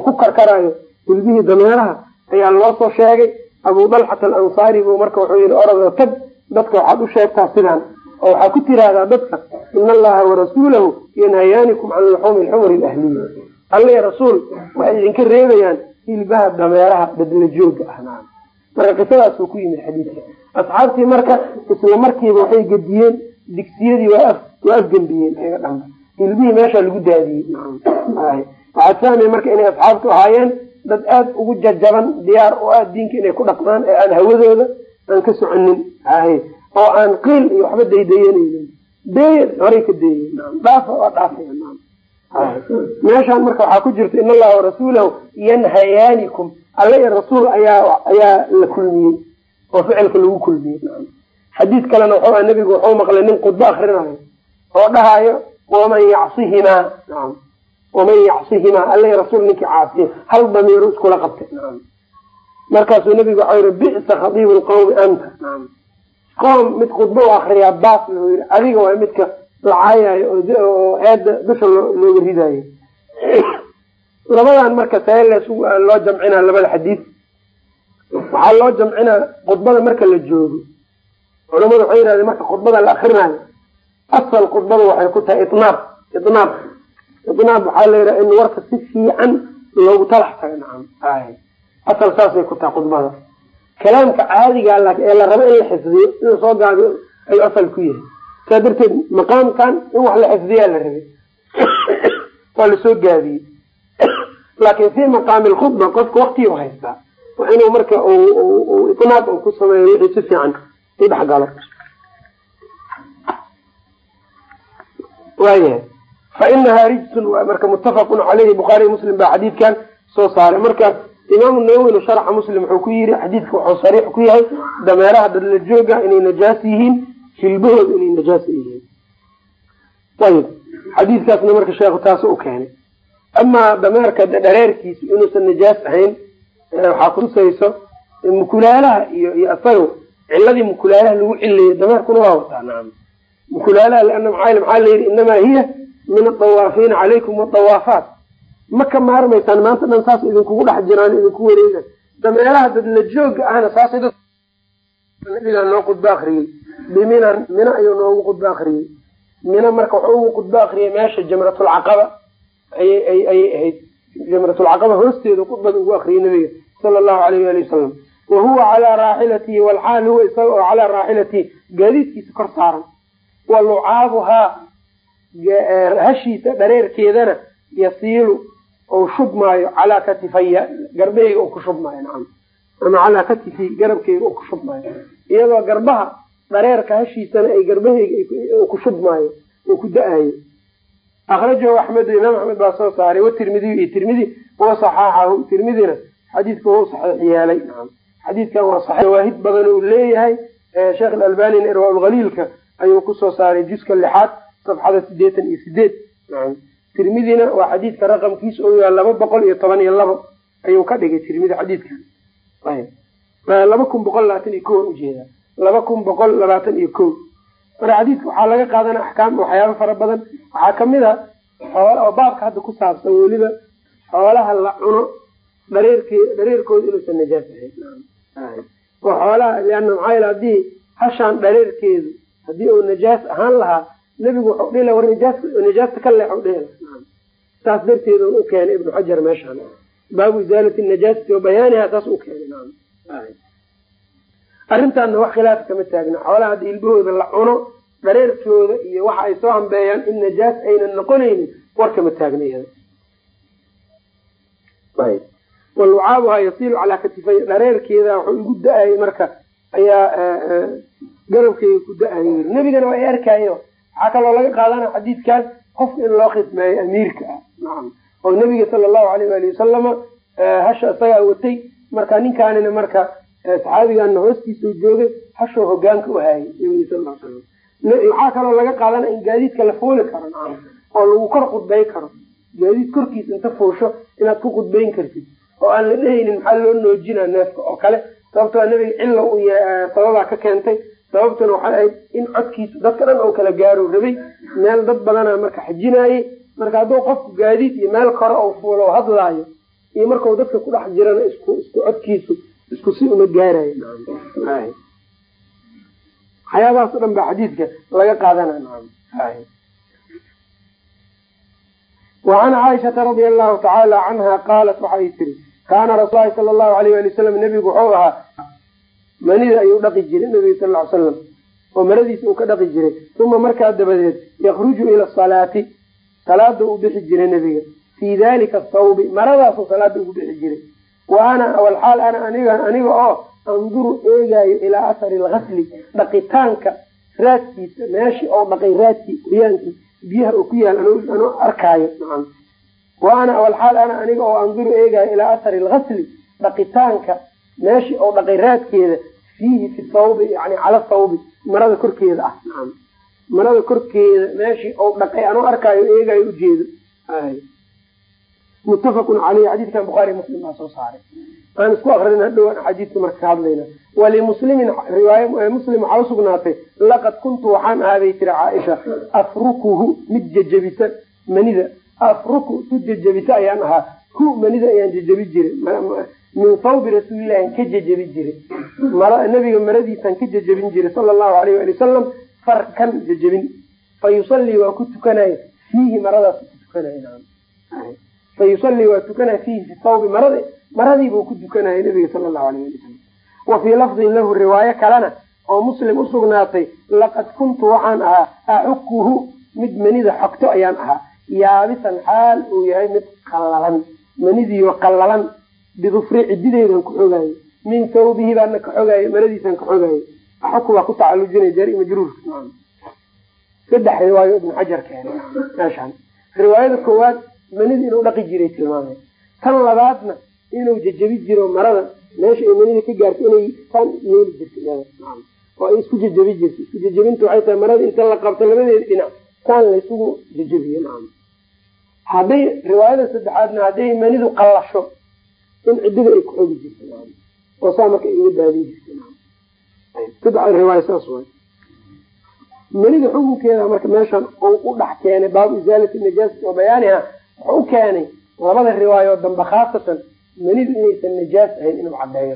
ku karkarayo hilbihii dameeraha ayaa loo soo sheegay. Abu dalxat alansaari buu marka wuxuu yihi orodoo tag dadka waxaad u sheegtaa sidaan. Oo waxaa ku tiraahdaa dadka in allaha warasuulahu yanhayaanikum can luxuumi lxumri lahliya alla rasuul waxay idinka reebayaan hilbaha dameeraha dadla jooga ah marka qisadaasuu ku yimid xadiidka. Asxaabtii marka isla markiiba waxay gediyeen digsiyadii waa afgembiyeen iyaga dhanba hilbihii meesha lagu daadiyey waxaad fahmay marka inay asxaabtu ahaayeen dad aada ugu jajaban diyaar oo ah diinka inay ku dhaqmaan ee aan hawadooda aan ka soconin. Oo aan qiil iyo waxba daydayanaynin deeya horay ka deeyen dhaafa waa dhaafaya meeshaan marka waxaa ku jirta in allaha warasuulahu yanhayaanikum alla iyo rasuul ayaa ayaa la kulmiyey oo ficilka lagu kulmiyey. Xadiid kalena wuxuu nabigu wuxuu maqlay nin khudbo akrinayo oo dhahayo waman yacsihimaa waman yacsihimaa alla iyo rasuul ninkii caasiya hal damiiru iskula qabtay. Markaasuu nabigu waxau yihi bisa khadiibu lqawmi anta. Qoom mid khudbo u akriyaa baas loo yiri adiga waa midka lacaayayo oo eeda dusha looga ridayo labadan marka see loo jamcinaa labada xadiid. Waxaa loo jamcinaa khudbada marka la joogo. Culamadu waxay yihahdeen marka khudbada la akrinayo asal khudbada waxay ku tahay inaab inaab inaab waxaa la yidhaha in warka si fiican loogu talax tago nacam asal saasay ku tahay khudbada. Kalaamka caadiga ee la rabo in la xifdiyo in la soo gaabiyo ayuu asal ku yahay saa darteed maqaamkan in wax la xifdiyaa la rabay. Waa la soo gaabiyey laakin fi maqaami lkhudba qofka waktii u haystaa waa inuu marka itnaab ku sameeyo wixii si fiican u dhexgalo waayahay fa inahaa rijsun marka muttafaqun caleyhi bukhaariy muslim baa xadiidkan soo saaray. Marka imaamu nawowina sharxa muslim wuxuu ku yiri xadiidka wuxuu sariix ku yahay dameeraha dadla jooga inay najaas yihiin hilbahooda inay najaas yihiin. Ayib xadiidkaasna marka sheekhu taas u keenay. Amaa dameerka dhareerkiisu inuusan najaas ahayn waxaa kutusayso mukulaalaha iyo iyo asaga ciladii mukulaalaha lagu cileeyey dameerkuna waa wataa mukulaalaha lana maxaa maxaa la yidhi inamaa hiya min adawaafiina calaykum wadawaafaat. Ma ka maarmaysaan maanta dhan saas idinkugu dhex jiraan idinku wareegan dameeraha dadla jooga ahna nabigaa noo khudba akriyey biminan mina ayuu noogu khudbo akriyey mina marka wuxuu ugu khudbo akriyay meesha jamratulcaqaba ayay ayay ahayd jamratulcaqaba hoosteeda khudbada ugu akriyay nabiga sala allahu alayh ali wasalam wa huwa calaa raaxilatihi walxaal huwa isaga oo calaa raaxilatihi gaadiidkiisa kor saaran wa lucaabuhaa hashiisa dhareerkeedana yasiilu ou shubmaayo calaa katifaya garbaheyga u ku shubmaayo nacam ama calaa katifi garabkeyga u ku shubmaayo iyadoo garbaha dhareerka hashiisana ay garbaheyga ku shubmaayo oo ku da'ayo akrajahu axmedu imaam axmed baa soo saaray watirmidiyu iyo tirmidi wa saxaaxahu tirmidina xadiidka wau saxiix yeelay xadiidkan waa shawaahid badan uu leeyahay. Sheekh alalbanina irwaaulhaliilka ayuu ku soo saaray juska lixaad safxada sideetan iyo sideed tirmidina waa xadiidka raqamkiisa oo yahay laba boqol iyo toban iyo labo ayuu ka dhigay tirmidi xadiidkan. Laba kun boqol labaatan iyo ko ujeeda laba kun boqol labaatan iyo ko marka xadiidka waxaa laga qaadana axkaam waxyaaba fara badan. Waxaa ka mid a oo baabka hadda ku saabsan weliba xoolaha la cuno dhareerke dhareerkooda inuusan najaas ahayn oo xoolaha liana maxaa yele haddii hashaan dhareerkeedu haddii uu najaas ahaan lahaa nebigu wuxuu dhihi laha war najaas najaasta ka leexu dhihi saas darteed u keenay ibnu xajar meeshaan. Baabu isaalati najaasati wa bayaaniha saas u keenay arrintaana wax khilaaf kama taagna. Xoolaha hadda ilbahooda la cuno dhareerkooda iyo waxa ay soo hambeeyaan in najaas aynan noqonaynin war kama taagna iyada walucaabuhaa yasiilu calaa katifay. Dhareerkeeda wuxuu igu da'ayay marka ayaa garabkeyga ku da'ayay nebigana waa ay arkaayo. Waxaa kaloo laga qaadana xadiidkan qofka in loo khidmeeyo amiirka ah. Nacam oo nebiga sala allahu alayh waali wasalama hasha isagaa watay. Marka ninkaanina marka saxaabigaana hoostiisuu joogay hashoo hogaanka u l slam waxaa kaloo laga qaadana in gaadiidka la fuuli karo oo lagu kor khudbay karo. Gaadiid korkiisa inta fuusho inaad ku khudbayn kartid oo aan la dhehaynin maxaa loo noojinaa neefka oo kale. Sababtoo nabiga cilla u sababaa ka keentay sababtuna waxay ahayd in codkiisa dadka dhan oo kala gaaro rabay meel dad badana marka xajinaayey marka hadduu qofku gaadiid iyo meel kore oo fuulo hadlaayo iyo markau dadka ku dhex jirana isku codkiisu isku si uma gaarayo waxyaabahaas dhan baa xadiidka laga qaadanaa wacan caaishata radia allahu tacaala canha qaalat waxay tiri kaana rasuul lahi sala allahu alayh wali wasalam nebigu wuxuu ahaa manida ayuu dhaqi jiray nebiga sal ly slam oo maradiisa uu ka dhaqi jiray. Uma markaa dabadeed yakruju ila asalaati salaada uu bixi jiray nebiga. Fii dalika asawbi maradaasuu salaada ugu bixi jiray wa ana walxaal ana aniga aniga oo anduru eegaayo ilaa athari algasli dhaqitaanka raadkiisa meeshii oo dhaqay raadkii qoyaankii biyaha oo ku yaal anuu arkaayo. Wa ana walxaal ana aniga oo anduru eegaayo ilaa athari algasli dhaqitaanka meeshii oo dhaqay raadkeeda fiihi fi thawbi yani cala thawbi marada korkeeda ah. Marada korkeeda meeshii oo dhaqay anuu arkaayo eegaayo ujeedo muttafaqun caleyh xadiidkan bukhaari muslim baa soo saaray aan isku akrin hadhowan axaadiidka marka ka hadlayna walimuslimin riwaay muslim waxaa usugnaatay laqad kuntu waxaan ahaabay tiri caaisha afrukuhu mid jejebisa manida afruku tu jejebisa ayaan ahaa hu manida ayaan jejebi jiray min thawbi rasuulilahi ka jejebi jiray nabiga maradiisaan ka jejebin jiray sala allahu alayh ali wasalam farkan jejebin fa waa ku tukanaya fiihi maradaas ku tukanaya fa yusallii waa tukanaya fiihi fi thawbi marad maradiibuu ku tukanaya nabiga sala allahu alayh wasalam wa fii lafdin lahu riwaayo kalena oo muslim usugnaatay laqad kuntu waxaan ahaa axukuhu mid manida xogto ayaan ahaa yaabisan xaal uu yahay mid qallalan manidiio qallalan bidufri cidideedan ku xogaayo min thawbihi baana ka xogaayo maradiisan ka xogaayo axuku baa ku tacalujinay jari majruurka saddex riwaayo ibnu xajar keena meeshaan riwaayada koowaad manida inuu dhaqi jiray tilmaamay tan labaadna inuu jejebi jiro marada meesha ay manida ka gaarto inay san yeeli jirto. Oo ay isku jejebi jirto. Isku jejebinta waxay tahay marada inta la qabto labadeeda dhinac saan laysugu jejebiyo. Nacam hadday riwaayada saddexaadna hadday manidu qallasho in ciddida ay ku xogi jirto. Nacam oo saa marka iga daadin jirto. Nacam saddex riwaaya saas waay. Manida xukunkeeda marka meeshan uu u dhex keenay baabu isaalati najaasati wa bayaaniha wuxuu keenay labada riwaayood dambe khaasatan manidu inaysan najaas ahayn inuu cadeeyo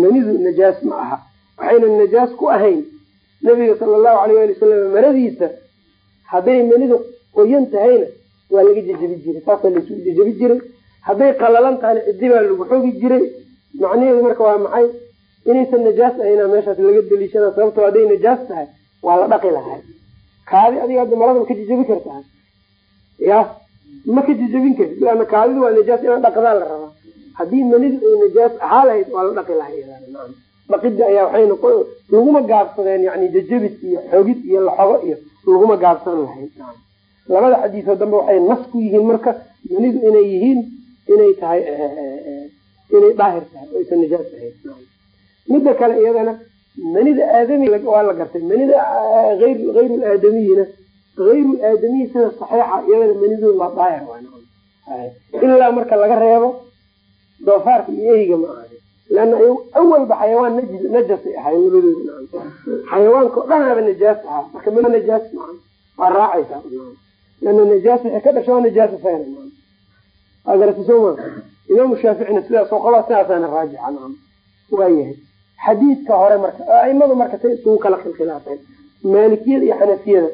manidu najaas ma aha. Waxayna najaas ku ahayn nabiga sala allahu alayh ali wasalam maradiisa. Hadday manidu qoyan tahayna waa laga jejebi jiray saasaa lasu jejebi jiray. Hadday qalalan tahayna cidi baa lagu xogi jiray. Macnaheedu marka waa maxay? Inaysan najaas ahayna meeshaas laga deliishana sababtoo hadday najaas tahay waa la dhaqi lahay kaadi adiga hadda marada ma ka jejebi kartaa. Ya ma ka jejebin kartid laana kaadidu waa najaas inaa dhaqdaa la rabaa. Haddii manidu ay najaas ahaa lahayd waa la dhaqi lahay dhaqida ayaa waxay noqo laguma gaabsadeen yani jejebis iyo xogid iyo laxogo iyo laguma gaabsan lahayd. Labada xadiisoo dambe waxay nas ku yihiin marka manidu inay yihiin inay tahay inay daahir tahay o aysan najaas ahayn midda kale iyadana manida aadami waa la gartay. Manida ayr aadamiyina ayru aadamiyi sida saxiixa iyadana manidooda waa daahir ilaa marka laga reebo doofaarka iyo eyga ma ahay. Leana awalba xayawaan najasay ahay labadooda xayawaanka o dhanaba najaas ahaa. Marka ma najaas maa waa raacaysaa lana najaas waxay ka dhasha waa najaasa sayr waa garata soo ma. Imaamu shaaficina sidaasoo qaba sidaasaana raajixa waayahay xadiidka hore marka aimadu marka say isugu kala khilkhilaafeen maalikiyada iyo xanafiyada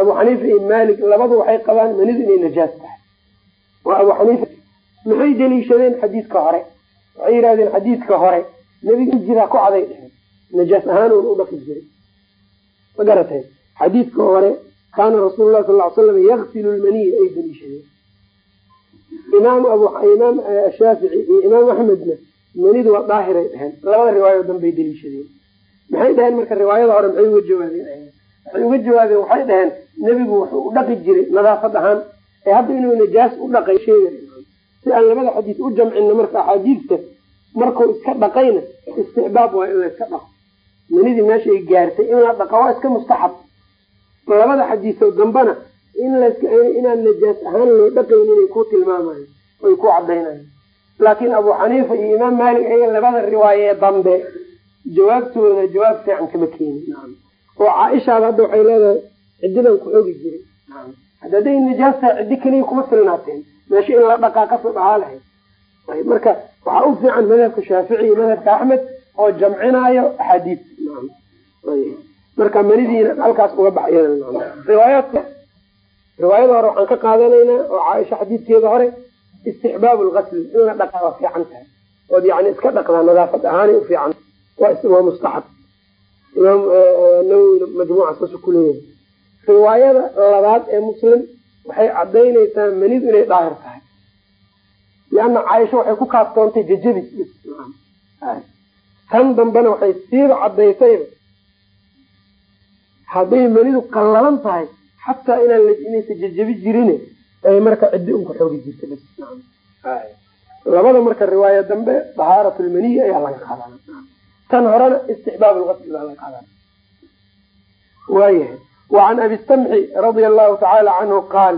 abu xaniifa iyo maalik labadu waxay qabaan manidu inay najaas tahay. Waa abu xaniifa maxay daliishadeen xadiidka hore? Waxay yidhahdeen xadiidka hore nebiga jiraa ku caday dheheen najaas ahaan uun u dhaqi jiray. Ma garatay? Xadiidka hore kaana rasuulu lah sal l slam yaksilu lmaniy ay daliishadeen imaam imaam shaafici iyo imaam axmedna manidu waa daahiray dheheen labada riwaayo danbay daliishadeen maxay dhaheen marka riwaayada hore maxay uga jawaabeen waxay uga jawaabeen waxay dhaheen nebigu wuxuu u dhaqi jiray nadaafad ahaan. Ee hadda inuu najaas u dhaqay sheegay. Si aan labada xadiis u jamcino marka axaadiista markuu iska dhaqayna istixbaab waa in iska dhaqo. Manidii meesha ay gaartay in la dhaqa waa iska mustaxab. Labada xadiisoo dambana in inaan najaas ahaan loo dhaqayn inay ku tilmaamayo oy ku cadaynayo laakiin abu xaniifa iyo imaam maalik ayaga labada riwaayee dambe. Jawaabtooda jawaab fiican kama keenin oo caaishaada hadda waxay leedahay cididan ku xogi jiray. Hadda hadday najaas tahay ciddi keliya kuma filnaateen. Meesha in la dhaqaa ka soo dhahaa lahayd. Marka waxaa u fiican madhabka shaafici iyo madhabka axmed oo jamcinaayo axaadiis. Marka manidiina halkaas uga baxay riwaayaadka riwaayada hore waxaan ka qaadanaynaa oo caaisha xadiidkeeda hore istixbaab lgasli in la dhaqaa waa fiican tahay. Ood yani iska dhaqdaa nadaafad ahaanay u fiican waa mustaxab nawowina majmuuca saas ku leeyahay. Riwaayada labaad ee muslim waxay cadaynaysaa manidu inay daahir tahay. Lianna caaisha waxay ku kaaftoontay jejabis tan dambena waxay siiba cadaysayba hadday manidu qallalan tahay xataa inaan inaysa jejabi jirin ay marka ciddi unka xoogi jirta labada marka riwaaya dambe dahaarat lmaniyi ayaa laga qaadana tan horena istixbaab lgasli baa laga qaadana waayahay wacan abi samxi radia allahu tacaala canhu qaal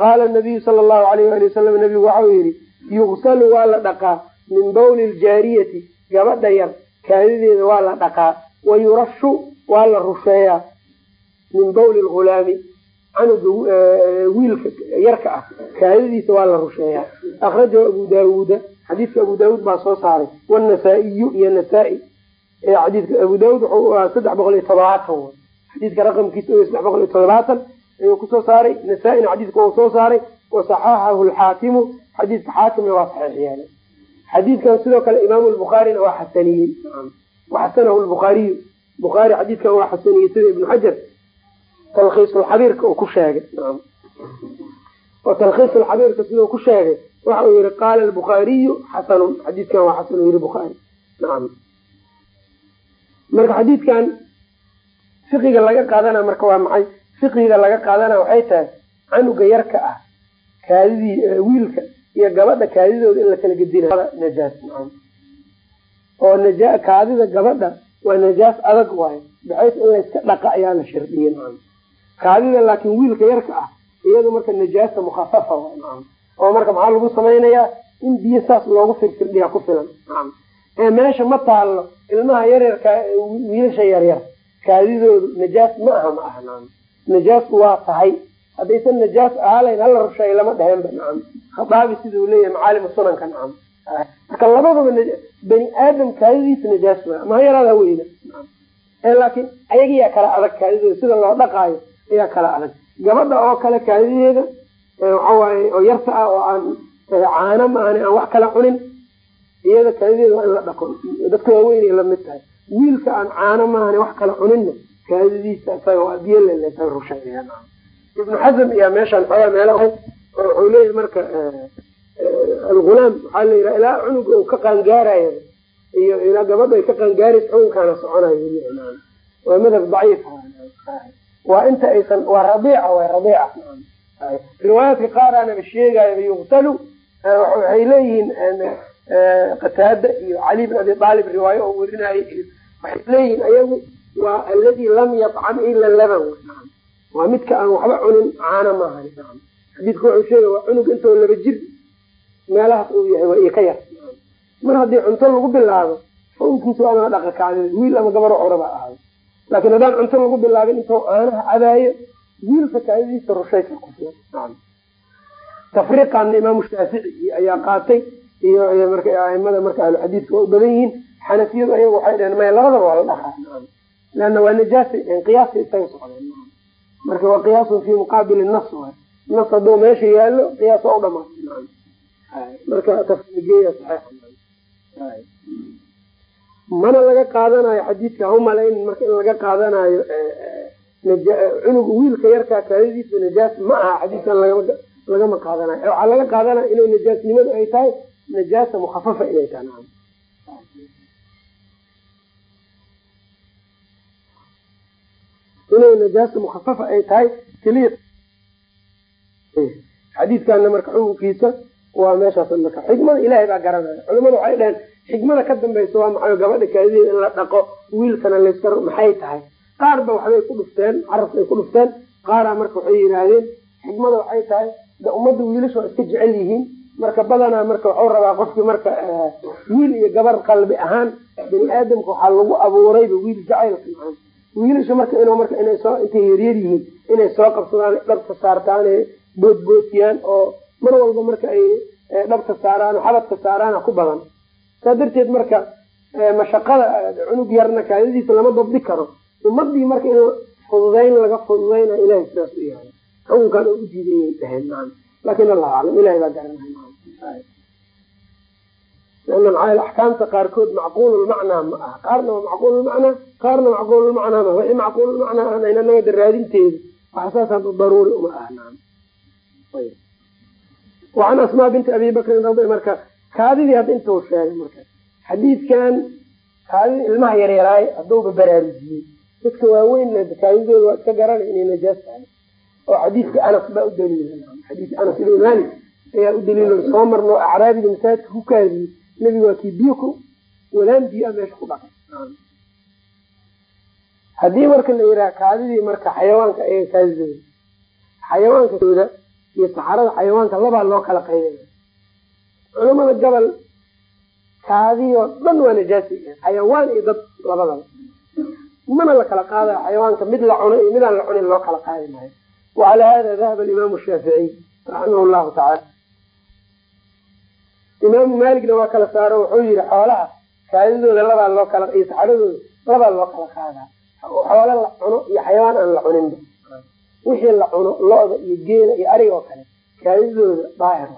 qaala nabiyu sala allahu alayh ali wasalam nabigu waxau yihi yugsalu waa la dhaqaa min bawli ljaariyati gabadha yar kaadideeda waa la dhaqaa wa yurashu waa la rusheeyaa min bawli lghulaami canuga wiilka yarka ah kaadadiisa waa la rusheeyaa. Akhrajahu abu daawuuda xadiidka abu daawuud baa soo saaray. Wanasaa-iyu iyo nasaa-i. Xadiidka abu daawuud wuxuu ahaa saddex boqol iyo todobaatan xadiidka raqamkiisa o saddex boqol iyo todobaatan ayuu ku soo saaray. Nasaa-ina xadiidka uu soo saaray. Wasaxaxahu lxaakimu xadiidka xaakimna waa saxiix yeelay xadiidkan sidoo kale imaamu lbukhaarina waa xasaniyey. Waxasanahu lbukhaariyu bukhaari xadiidkan waa xasaniyey. Sida ibnu xajar. Talkhiisulxabiirka uu ku sheegay. Oo talkhiisulxabiirka sidau ku sheegay waxa uu yihi qaala albukhaariyu xasanun xadiidkan waa xasan yiri bukhaari nacam marka xadiidkan fiqiga laga qaadana marka waa maxay? Fiqiga laga qaadana waxay tahay canuga yarka ah kaadidii wiilka iyo gabadha kaadidooda in la kala gedinayo najaas nacam oo naja kaadida gabadha waa najaas adag waayo baxays in layska dhaqa ayaa la shardiyey nacam kaadida laakiin wiilka yarka ah iyadu marka najaasa mukhafafa waa nacam oo marka maxaa lagu samaynayaa? In biyo saas loogu firfirdhiyaa ku filan. Ee meesha ma taallo. Ilmaha yaryarka wiilasha yaryar kaadidoodu najaas ma aha ma aha najaas waa tahay. Haddaysan najaas ahaalayn hala rusheey lama dheheenba nacam khataabi siduu leeyahay macaalimu sunanka nacam marka labadaba bani aadam kaadidiisa najaas ma ha yaraada weyna laakiin ayagiyaa kala adag kaadideeda sida loo dhaqaayo ayaa kala adag. Gabadha oo kale kaadideeda waxawaaye oo yarta ah oo aan caano maahani aan wax kala cunin iyada kaadideeda waa in la dhaqo. Dadka waaweynay la mid tahay. Wiilka aan caano maahani wax kala cuninna kaadidiisa isaga waa biyo lelesaga rusheeya ibnu xasm ayaa meeshaan xoogaa meela wuxuu leeyahy marka algulaam waxaa la yidhaha ilaa cunuga uu ka qaangaarayo iyo ilaa gabadha ay ka qaangaaraysa xukunkaana soconayo waa madhab daciif waa inta aysan waa rabiica waa rabiica riwaayaadka qaaraanaba sheegayo yuqtalu waxay leeyihiin qataada iyo cali bin abi aalib riwaayo oo werinaayo waxay leeyihiin ayagu waa aladi lam yacam ila laban waa midka aan waxba cunin caana maahan xadiidku wuxuu sheegay waa cunug intoo laba jir meelahaas uu yahay waa iyo ka yar. Mar haddii cunto lagu bilaabo xukunkiisa waa dhaqa kaadida wiil ama gabar curaba ahaado laakiin haddaan cunto lagu bilaabin intuu caanaha cadaayo wiilka kaadidiisa rushaysa ku filan tafriiqaana imaamu shaafici ayaa qaatay aimada marka ahluxadiidka waa u badan yihiin xanafiyadu ayagu waxay dhaheen maya labadaba waa la dhaqaa leanna waa najaasa qiyaasta isaga socdeen marka waa qiyaasun fi muqaabili nas nas hadduu meesha yaallo qiyaas waa u dhamaatay marka tafrigeeya saxiix mana laga qaadanayo xadiidka ha umalaynin marka in laga qaadanayo cunug wiilka yarkaa kaadadiisa najaas ma aha xadiidkan lagama qaadanayo. Waxaa laga qaadanaya inay najaasnimadu ay tahay najaasa mukhafafa inay tahay inay najaasa mukhafafa ay tahay keliya. Xadiidkana marka xukunkiisa waa meeshaas marka xikmada ilaahay baa garanaya. Culimada waxay dhaheen xikmada ka dambaysa waa maxay gabadha kaadideeda in la dhaqo wiilkana layska maxay tahay qaar ba waxbay ku dhufteen carabkay ku dhufteen qaaraa marka waxay yidhaahdeen xikmada waxay tahay de ummadda wiilasha waa iska jecel yihiin marka badanaa marka waxuu rabaa qofkii marka wiil iyo gabar qalbi ahaan bani aadamka waxaa lagu abuurayba wiil jacaylka maa wiilasha marka in marka inay soo intay yaryar yihiin inay soo qabsadaan dhabka saartaan boodbootiyaan oo mar walba marka ay dhabka saaraan xabadka saaraana ku badan. Saa darteed marka mashaqada cunug yarna kaadadiisa lama dabdi karo ummadii marka in fududayn laga fududayna ilahay sidaas u yahay. Xukunkan oo udiiday dhaheen laakin allahu aclam ilahay baa garanaya axkaamta qaarkood macquululmacnaa ma aha. Qaarna waa macquululmacnaa qaarna macquululmacnaa ma wixii macquululmacnaa aan ayna nagada raadinteedu waxa saasaan daruuri uma aha wacan asmaa binti abi bakrin radi marka kaadidii hadda intuu sheegay marka xadiidkan kaadida ilmaha yaryaraay haduuba baraarujiyey dadka waaweynna kaadidooda waa iska garanay inay najaas tahay. oo xadiidka anas baa u daliila xadiidka anas ibn malik ayaa u daliilo soo marno acraabiga masaajidka ku kaadiyey. Nebiga waa kii biyo ku walaan biyo a meesha ku dhaqay haddii marka la yidhaha kaadidii marka xayawaanka ayaga kaadidooda. Xayawaankooda iyo saxarada xayawaanka labaa loo kala qaybaya culamada gobol kaadiyoo dhan waa najaasi. Xayawaan iyo dad labadaba mana la kala qaadaya xayawaanka mid la cuno iyo midaan la cunin loo kala qaadi maayo. Wacalaa hada dahaba alimaamu shaaficiy raximah llahu tacaala. Imaamu maaligna waa kala saaro wuxuu yihi xoolaha kaadidooda labaa loo kala iyo saxaradooda labaa loo kala qaadaa xoolo la cuno iyo xayawaan aan la cuninba wixii la cuno lo-da iyo geela iyo arig oo kale kaadidooda daahir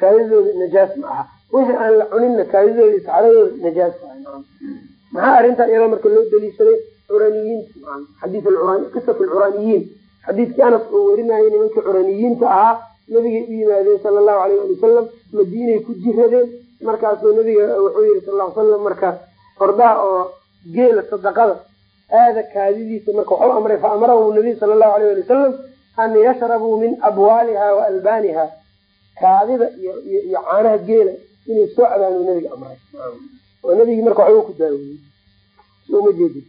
kaadidooda najaas ma aha. Wixii aan la cuninna kaadidooda iyo saxaradooda najaas maxaa arrintaa iyadoo marka loo daliishaday curaniyiinta? Xadii qisat alcuraniyiin xadiidkii anas oo werinayay nimankii curaniyiinta ahaa nabigay u yimaadeen sala allahu alayh ali wasalam madiinay ku jiradeen markaasuu nabiga wuxuu yihi sal l salam marka ordaha oo geela sadaqada aada kaadidiisa marka waxu amray fa amarahum nabiy sala allahu alayh ali wasalam an yashrabuu min abwaaliha wa albaaniha kaadida iyo caanaha geela inay soo cabaanu nabiga amray oo nabigii marka waxba ku daaweeyey soma jeedi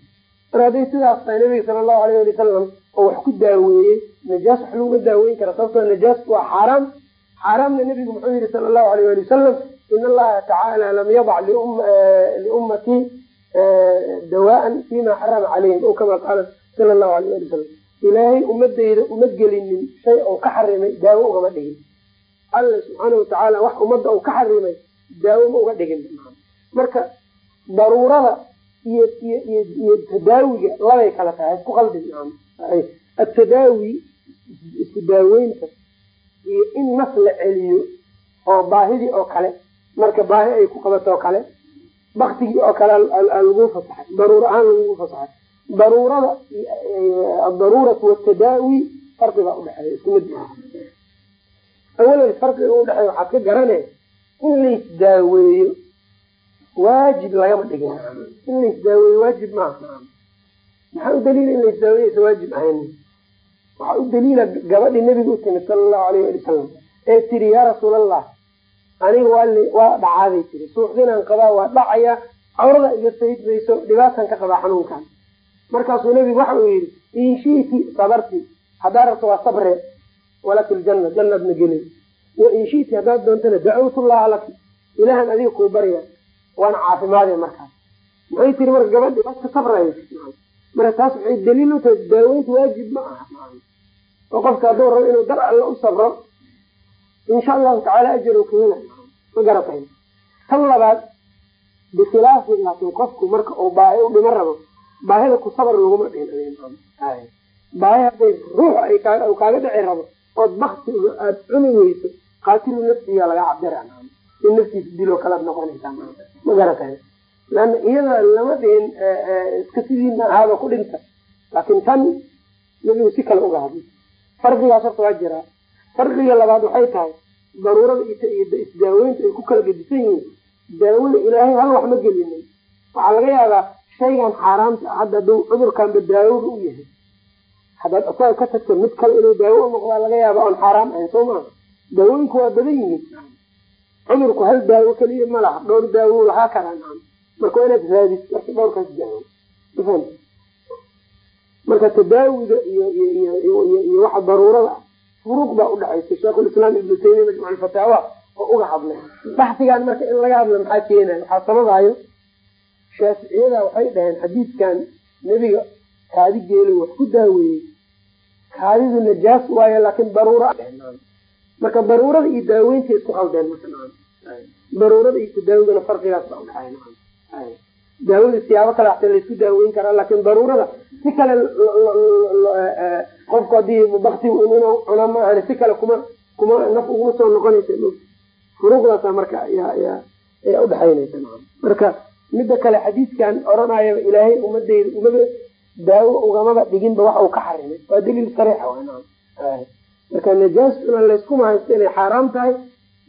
mar hadday sidaas tahay nabiga sala allahu alayh ali wasalam oo wax ku daaweeyey najaas wax laguma daaweyn kara sababtoo najaas waa xaaraam. Xaaraamna nabigu muxuu yihi sala allahu alayh ali wasalam in allaha tacaala lam yadac liummatii dawaan fima xarama calayhim. O kama qaala sala allahu alayh ali wasalam ilaahay ummadeyda uma gelinin shay ou ka xarimay daawo ugama dhigin. Alla subxaana watacaala wax ummadda uu ka xarimay daawo ma uga dhigin marka daruurada iyo iyo iyo tadaawiga labay kala tahay isku qaldi atadaawi isku daaweynta iyo in naf la celiyo oo baahidii oo kale marka baahi ay ku qabato oo kale baktigii oo kale lagu fasaxay daruur ahaan lagu fasaxay. Daruurada adaruuratu watadaawi farqiga udhexeeya isku mid awalan farqiga udhexeeya waxaad ka garane in laisdaaweeyo waajib lagama dhigin in laisdaaweeyo waajib maaha maxaa u daliila in laisdaaweeyo isa waajib ahayn waxaa u daliila gabadhii nebiga u timid sala allahu alayh ali wasalam ee tiri yaa rasuul allah aniga waa dhacaaday tiri suuxdinaan qabaa waa dhacaya cawrada iga saydmayso dhibaatan ka qabaa xanuunkan markaasuu nebigu waxa uu yidhi in shiti sabarti haddaa rabto waa sabre walaki ljana janaadna gelay wa in shiti haddaad doontana dacawtullaha laki ilahan adiga kuu barya waana caafimaadee markaas. Maxay tiri marka gabadhi waska sabraya marka taas waxay daliil u tahay daaweynta waajib ma aha oo qofka hadduu rabo inuu dar alle u sabro insha allahu tacaala ajar ka hela ma garatay tan labaad bikhilaafi laakin qofku marka uu baahi u dhima rabo baahida ku sabar laguma dhihin baahi hadday ruux ay kaaga dhici rabo ood bakti aada cuni weyso qaatilu nafsiga laga cabira in naftiisa diloo kalaad noqonaysaa ma garatay leana iyada lama dhihin iska sidiina ahaaba ku dhinta. Laakin tan nabigu si kale uga hadlay. Farqigaas horta waa jiraa. Farqiga labaad waxay tahay daruurada isdaaweynta ay ku kala gedisan yihiin. Daawada ilaahay hal wax ma gelinin waxaa laga yaabaa shaygan xaaraamta hadda aduu cudurkanba daawada u yahay. Haddaad asaga ka tagto mid kale inuu daawo u noqdaa laga yaaba oon xaaraam ahayn soo maa daawooyinku waa badan yihiin cudurku hal daawo keliya ma laha dhowr daawo lahaa karaan marka waa inaad raadis marka dhowrkaas daawo marka tadaawida iyo waxa daruurada ah furuuq baa udhexaysa sheikhulislaam ibnu taymiya majmuc fataawa oo uga hadlay. Baxsigan marka in laga hadla maxaa keenaya waxaa sababayo shaaficiyada waxay dhaheen xadiidkan nebiga kaadi geelo wax ku daaweeyey. Kaadidu najaas waayo laakin daruura marka daruurada iyo daaweynta isku khaldeen daruurada iyo tadaawigana farqigaas baa daawada siyaabo kale hata laysku daaweyn karaa laakin daruurada si kale qofku haddii bakti inuu cuna ma ahan si kale kuma kuma naf uguma soo noqonaysa. Furuuqdaasa marka ayaa udhexaynaysa marka mida kale xadiidkan oranayaba ilaahay umadeyda umada daawo ugamaba dhiginba wax uu ka xarimay. Waa daliil sariixa marka najaasuna layskuma haysto inay xaaraam tahay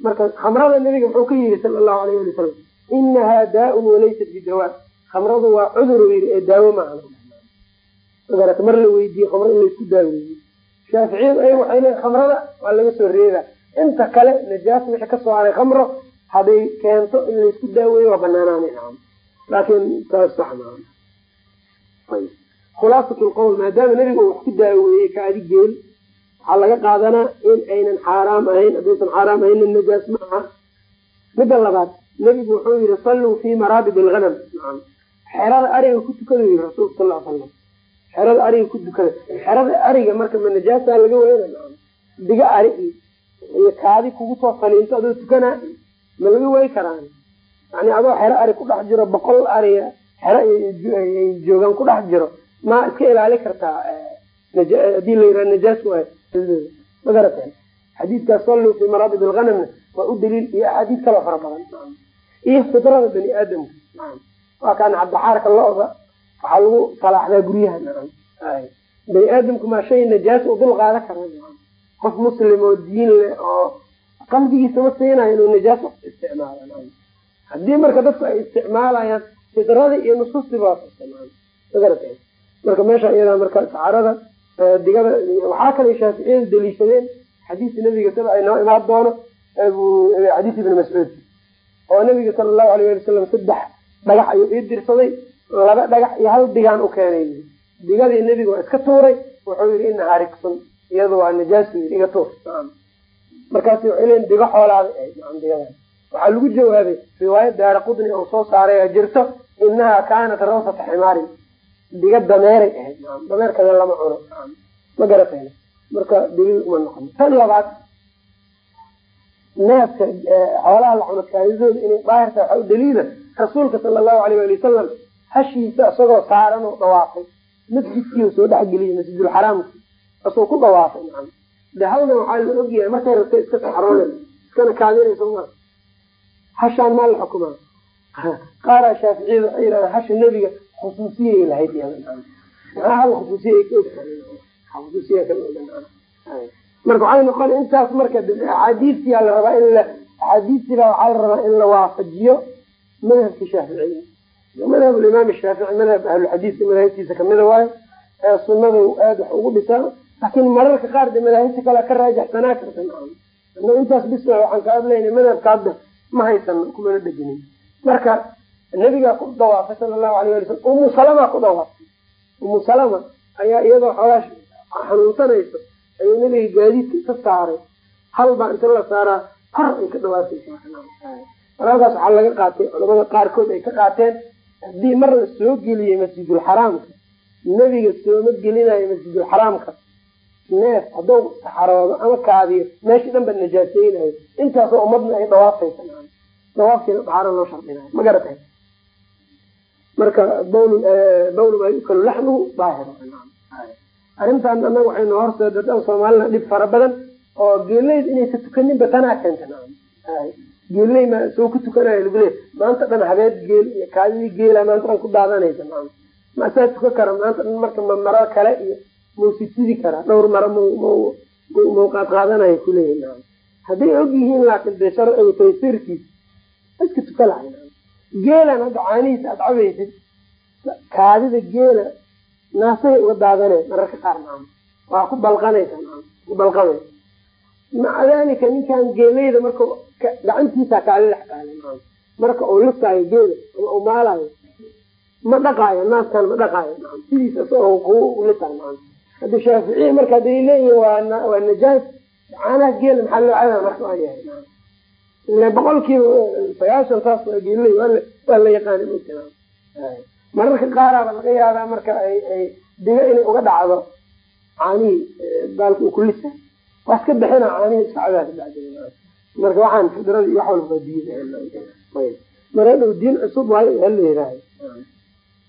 marka khamrada nabiga muxuu ka yiri sala allahu alayh ali wasalam inahaa daaun walaysat bidawaa khamradu waa cudur yiri ee daawo maaha mar la weydiiye khamro in laysku daaweeyey shaaficiyadu ay waxay leeyiin khamrada waa laga soo reeba inta kale najaas wixii ka soo haray khamro hadday keento in laysku daaweeyo waa banaanaanay laakin taas sax maaha khulaasat lqowl maadaama nebiga uu wax ku daaweeyey kaadi geel waxaa laga qaadanaa in aynan xaaraam ahayn haddaysan xaaraam ahaynna najaas ma aha. Midda labaad nebigu wuxuu yihi salluu fii maraabid alghanam xerada ariga ku tukada yiri rasuulka sal l salam xerada ariga ku dukada xerada ariga marka ma najaasa laga weyna diga ari iyo kaadi kugu soo faliinto adoo tukana ma laga wey karaan? Yani adoo xero ari ku dhex jiro boqol ariga xero joogaan ku dhex jiro ma iska ilaali kartaa haddii la yiraha najaas waay ma garateen xadiidkaas salluu fii maraabid alghanamna waa u daliil iyo axaadiis kaloo fara badan. Iyo fidrada bani aadamka waa kaan cabdixaarka lo-da. Waxaa lagu salaaxdaa guryaha. Bani aadamku maa shay najaas u dul qaada kara. Qof muslim oo diin leh oo qalbigiisa ma siinayo inuu najaas isticmaalo. Haddii marka dadku ay isticmaalayaan fidrada iyo nusuustiba magarata marka meesha iyada marka sacarada digada waxaa kale shaaficiyadu daliishadeen xadiiska nabiga sida ay noo imaan doono xadiis ibni mascuud oo nabiga sala allahu alayh ali wasalam saddex dhagax ayuu ii dirsaday laba dhagax iyo hal digaan u keenay. Digadii nebiga waa iska tuuray wuxuu yihi inahaa rigsun iyadu waa najaas iga tuur. Markaas waxay leeyiin digo xoolaada ahayd digada. Waxaa lagu jawaabay riwaayad daara qudni oo soo saaray a jirto inahaa kaanat rawsata ximaarin diga dameeray ahayd dameerkana lama cuno. Ma garatay marka daliil uma noqon. Tan labaad neefka xoolaha la cuno kaadidooda inay daahirta waxaa u daliila. Rasuulka sala allahu alayh ali wasalam hashiisa isagoo saaran oo dhawaafay masjidkii soo dhexgeliyay masjidulxaraamki asoo ku dhawaafay maa de halna waxaa la ogyahay markay rabtay iska saxroone iskana kaadinayso ma hashaan maa la xukumaa. Qaaraa shaaficiyada waxay yidhahdaa hasha nebiga khusuusiyay lahayd maxaa khusuusiya ka khusuusiya marka waxay noqon intaas marka axaadiistiyaa la rabaa in axaadiistiibaa waxaa la rabaa in la waafajiyo madhabka shaaficiya madhab imaam shaafici madhab ahlulxadiiska madaahibtiisa kamida waayo ee sunada aada wax ugu dhisaa laakiin mararka qaar de madaahibta kale ka raajaxsanaa karta intaas bis waxaan ka hadlayna madhabka hadda ma haysano kumana dheginin. Marka nabigaa ku dawaafay sala allahu alayh ali salam umu salama ku dawaafay. Umu salama ayaa iyadoo xoogaa xanuunsanayso ayuu nabiga gaadiidka ka saaray. Hal baa inta la saaraa kor ay ka dhawaafaysa halkaas waxaa laga qaatay culamada qaarkood ay ka qaateen haddii mar la soo geliyey masjidulxaraamka nebiga sooma gelinayo masjidulxaraamka neef hadduu saxaroodo ama kaadiyo meeshii dhan ba najaaseynayo intaasoo ummadna ay dhawaafaysa dawaafkiina dahaaro loo shardinayo ma garatay marka bawl bawl maa yukalu laxmuhu daahir arrintan anaga waxay noo horseeda dan soomaalina dhib fara badan oo geelayd inaysa tukaninba tanaa keenta geeley ma soo ku tukanayo lagu maanta dhan habeed geel kaadidii geela maanta dhan ku daadanaysa ma asaa tukan kara maanta dhan marka ma maro kale iyo mau sitidi karaa dhowr maro m mau qaad qaadanayo kuleeyahy hadday og yihiin laakin dee sharcigu taysirkiis iska tuka lahay geelan hadda caanihiisa aad cabaysid kaadida geela naasahay uga daadaneen mararka qaar maa waa ku balqanaysa ku balqanaysa maca dalika ninkan geeleyda marka gacantiisa kaali dhex qaada marka uu lisaayo geela ama u maalayo ma dhaqaayo naaskan ma dhaqaayo sidiisa isagoo ku lisaa hadda shaaficiya marka haday leeyihiin waa najaas caanaha geela maxaa loo cadaa marka waa yahay ila boqol kiiba sagaashan taas waa geeley waa la yaqaana mota mararka qaaraaba laga yaabaa marka ay digo inay uga dhacdo caanihii baalka uu kulisa waa iska bixina caanihii iska cadaa marka waxaan fidrada iyo wax walba diida maradhow diin cusub waayo hala yihaahay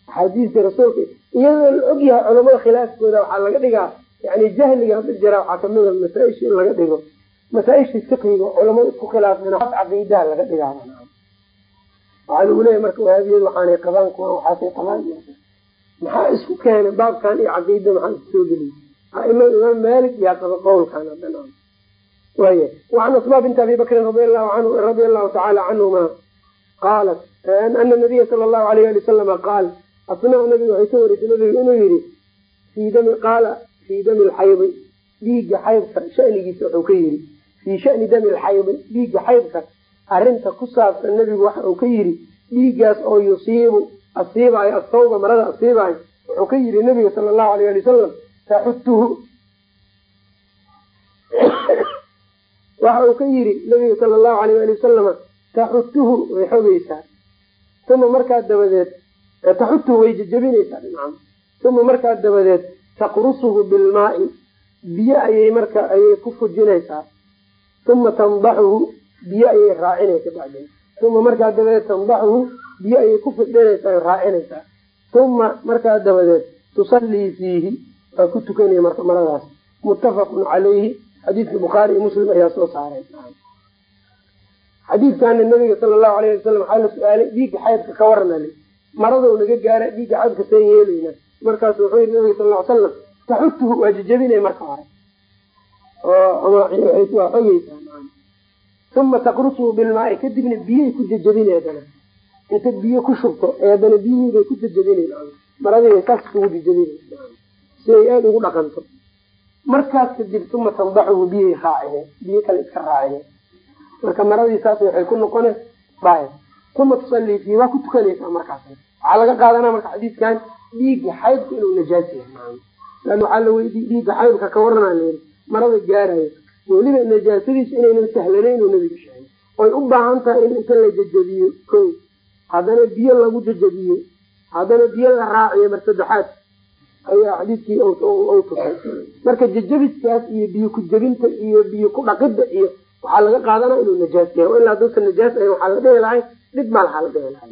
axaadiista rasuulka iyadoo la ogyahay culamada khilaafkooda waxaa laga dhigaa yani jahliga hadda jira waxaa kamida masaaisha in laga dhigo masaaisha fiqiga culamada isku khilaafsan caqiidaha laga dhigaa. Waxaa lagu leeyahy marka wahaabiyad waxaanay qabaan kuwa waxaasay qabaan. Maxaa isku keenay baabkan iyo caqiida maxaa isku soo geliyay? Aimada imaam malik yaa qaba qowlkan hadan waya wacan asmaa binti abi bakrin radia allahu tacaala canhuma qaalat ana nabiya sala allahu alayh ali wasalama qaal asmaa nabiga waxay ka warisay nabigu inuu yihi fii dami qaala fii dami lxaydi. Dhiigga xaydka shanigiisa wuxuu ka yiri fii shani dami lxaydi dhiigga xaydka arrinta ku saabsan nebigu waxa uu ka yiri dhiiggaas oo yusiibu asiibaayo asawba marada asiibaayo wuxuu ka yiri nabiga sala allahu alayh ali wasalam taxutuhu waxa uu ka yiri nabiga sala allahu alayh ali wasalama taxutuhu way xogeysaa uma markaa dabadeed taxutuhu way jejabinaysaa nacam uma markaa dabadeed taqrusuhu bilmaai biyo ayay marka ayay ku fujinaysaa uma tandaxuhu biyo ayay raacinaysa bacdin uma markaa dabadeed tandaxuhu biyo ayay ku fidhinaysaa raacinaysaa uma markaa dabadeed tusallii fiihi waa ku tukanaya marka maradaas muttafaqun calayhi xadiidka bukhaari iyo muslim ayaa soo saaray xadiidkana nabiga sala allahu alayh wasalam waxaa la su'aalay dhiigga xaydka ka waranali maradou naga gaara dhiigga xaydka seen yeelayna markaasu wuxuu yihi nabiga sal ly salam taxutuhu waa jejabinay marka hore waa xogeysaa uma taqrusuhu bilmaai kadibna biyay ku jejabina adana inta biyo ku shubto adana biyihiibay ku jejabina maradiibay saas isugu jejabina si ay aada ugu dhaqanto markaas kadib uma tandaxuhu biyay raacine biyo kale iska raacine marka maradii saas waxay ku noqone daahir uma tusallii fii waa ku tukanaysaa markaas waxaa laga qaadanaa marka xadiidkan dhiigga xaydku inuu najaas yahay waxaa la weydiy dhiigga xaydka ka layiri marada gaarayo weliba najaasadiisu inaynan sahlanayn uu nabiga sheegay. Oy u baahan tahay in inta la jejabiyo ko haddana biyo lagu jejabiyo haddana biyo la raaciyo mar saddexaad ayaa xadiidkii u tusay marka jejabiskaas iyo biyo ku jebinta iyo biyo ku dhaqidda iyo waxaa laga qaadanaa inuu najaas yahay. Ilaa haduusan najaas ahayn waxaa la dhihi lahay dhib maa lahaa la dhihi lahay.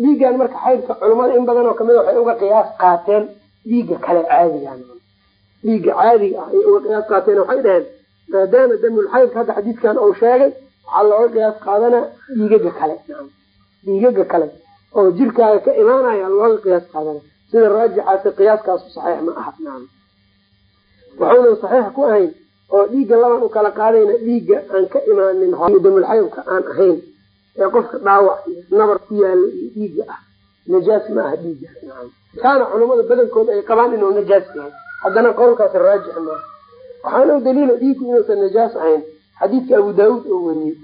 Dhiiggan marka xaydka culimmada in badan oo ka mid waxay uga qiyaas qaateen dhiigga kale caadigan dhiigga caadiga ah ayay uga qiyaas qaateen. Waxay dhaheen maadaama damulxaydka hadda xadiidkan uu sheegay waxaa looga qiyaas qaadanaa dhiigaga kale. Dhiigaga kale oo jirkaaga ka imaanaya looga qiyaas qaadana. Sida raajixaasi qiyaaskaasu saxiix ma aha. Waxuunan saxiix ku ahayn oo dhiigga laban u kala qaadayna dhiigga aan ka imaanin damulxaydka aan ahayn ee qofka dhaawac nabar ku yaalla iyo dhiigga ah. Najaas ma aha dhiigga. Kaana culamada badankooda ay qabaan inuu najaas yahay haddana qowlkaas raajix maaha waxaana daliila dhiiggu inuusan najaas ahayn. Xadiidka abu daauud oo weriyey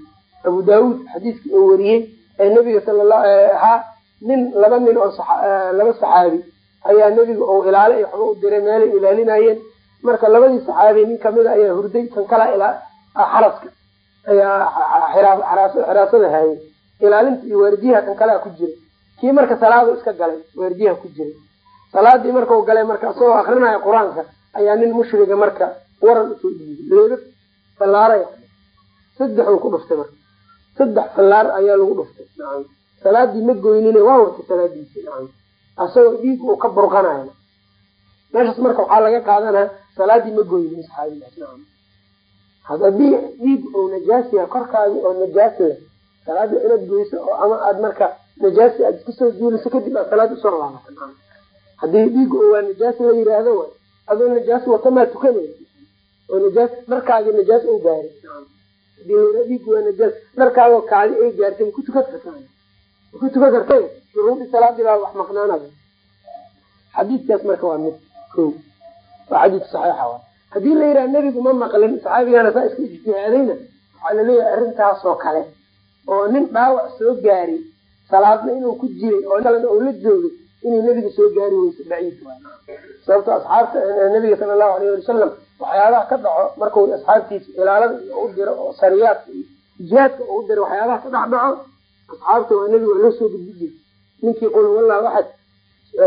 abu daauud xadiiskii oo weriyey ee nebiga sala ahaa nin laba nin oo laba saxaabi ayaa nebiga oo ilaale iyo waxba u diray meelay ilaalinayeen. Marka labadii saxaabi nin kamida ayaa hurday kan kala xaraska ayaa xiraasada hayay. Ilaalinta iyo waardiyaha kan kalea ku jiray. Kii marka salaada iska galay waardiyaha ku jiray salaadii markau galay marka isagoo akrinaya qur'aanka ayaa nin mushriga marka waran u soo dhiibay leebab fallaaraya saddexuu ku dhuftay. Marka. Saddex fallaar ayaa lagu dhuftay. Nacam salaadii ma goynine waa watay salaadiisi nacam asagoo dhiig uu ka burqanayo. Meeshaas marka waxaa laga qaadanaa salaadii ma goynin saxaabigaas nacam haddii dhiig ou najaas yahay korkaagi oo najaas leh salaada inaad goyso oo ama aad marka najaasi aad iska soo duuliso kadib aad salaad u soo laabata haddii dhiig waa najaas la yiraahdo adoo najaas wata maa tukanaysa oo najaas dharkaagi najaas ou gaaray. Hadii waa najaas dharkaagoo kaadi ay gaartay maku tukan kartaa. Maku tukan kartay shuruudii salaadii baa wax maqnaanaya xadiidkaas marka waa mid ko waa xadiid saxiixa wa haddii la yidhaha nebigu ma maqlin saxaabigana saa iska ijtihaadayna waxaa la leeyahay arrintaasoo kale. Oo nin dhaawac soo gaari salaadna inuu ku jiray oo kalena uu la joogay inay nebiga soo gaari weyso baciid waay. Asxaabta nabiga sala allahu alayh wasalam waxyaabaha ka dhaco markuu asxaabtiisa ilaalada iyo u diro oo sariyaadka iyo jihaadka uu diro waxyaabaha ka dhex dhaco asxaabta waa nebiga loo soo gudbijir ninkii qul wallah waxad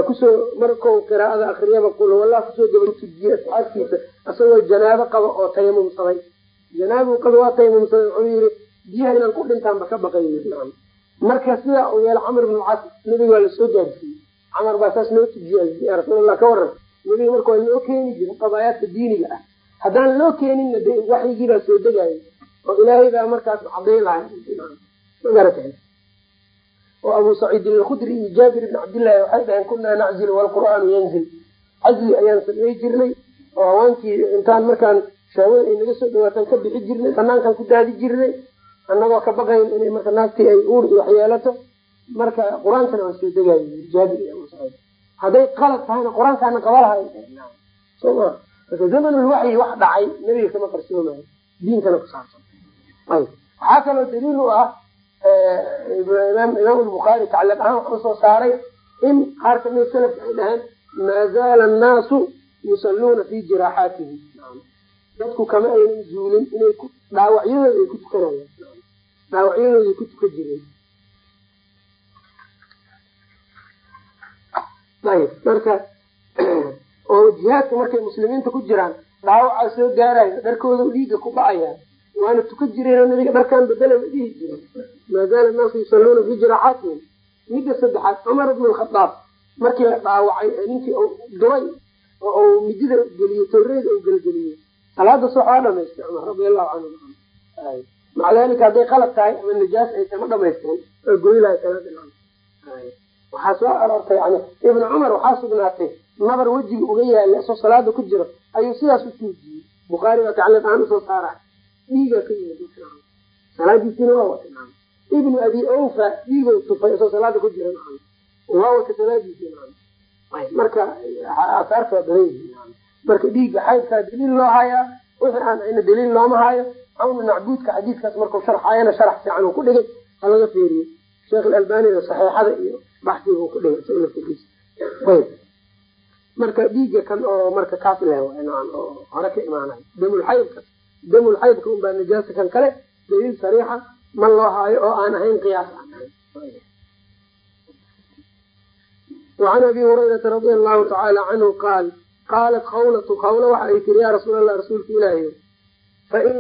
ku soo markau qiraa'ada akriyaba qul wallah ku soo gabatujiye asxaabtiisa isagoo janaabo qaba oo tayamumsaday janaabuu qaba waa tayamumsaday wuxuu yiri biyaha inaan ku dhintaanba ka baqay marka sidaa uu yeelo camar ibn cas nebiga waa la soo gaarsiiyey camar baa saas noo tujiyay ya rasuulallah ka waran nebiga marka waa loo keeni jira qadaayaadka diiniga ah haddaan loo keeninna de waxyigiibaa soo degaya oo ilaahay baa markaas cadayn lahay magarata oo abu saciidin alkhudri iyo jaabir ibn cabdillahi waxay dhaheen kunaa naczilu walqur'aanu yanzil. Cazli ayaan samey jirnay oo hawaankii intaan markaan shaawada ay naga soo dhawaataan ka bixi jirnay banaankaan ku daadi jirnay annagoo ka baqayn inay marka naagtii ay uur waxyeelato. Marka qur'aankana waa soo degaayo jaabir hadday qalad tahayna qur'aankaana qabalahay soo ma marka zamanulwaxyi wax dhacay nebiga kama qarsoomayo diinkana ku saabsan. Ayb waxaa kaloo daliil u ah imaam lbukhaari tacliiq ahaan waxuu soo saaray in qaar kamida salafka ay dhaheen maa zaala annaasu yusalluuna fi jiraaxaatihim dadku kama aynan zuulin inay dhaawacyadooda ay ku tukanayaan. Dhaawacyadooda ay ku tukan jireen ayb marka oo jihaadka markay muslimiinta ku jiraan dhaawacaa soo gaarayo dharkooda dhiiga ku dhacayaan waana tukan jireen nabiga dharkaan bedela la dhihi jiray maa zaala naasu yusalluuna fi jiraaxaatihim midda saddexaad cumar ibn alkhadaab markii la dhaawacay ninkii duray oo midida geliyey tawreeda uu gelgeliyey salaada soo waa dhamaystay cumar radia allahu canhu maca dalika hadday qalad tahay ama najaas ay tama dhamaystirin oo goylahay salaada waxaa soo aroortay yani ibnu cumar waxaa sugnaatay nabar wejiga uga yaalla isoo salaada ku jiro ayuu sidaas u tuujiyey. Bukhaari baa tacliiq ahaan u soo saara. Dhiiga ka yimid salaadiisina waa watay ibnu abi awfa dhiigow tufay isoo salaada ku jira waa watay salaadiisi marka aasaarta waa badan marka dhiigga xaydkaa daliil loo hayaa wixii aan ayna daliil looma hayo cawna macbuudka xadiidkaas markuu sharxayana sharax fiican uu ku dhigay ha laga feeriyo sheekh alalbanina saxiixada iyo baxsiga ku dhigay ayb marka dhiigga kan oo marka kaas leh oo hore ka imaanayo damulxaydka damulxaydka unbaa najaasa kan kale daliil sariixa ma loo haayo oo aan ahayn qiyaas aan ahayn وعn abi hurayrata radi allahu tacaala canhu qaal qaalat khawlatu khawla waxa ay tiri ya rasuul allah rasuulka ilaahiy fain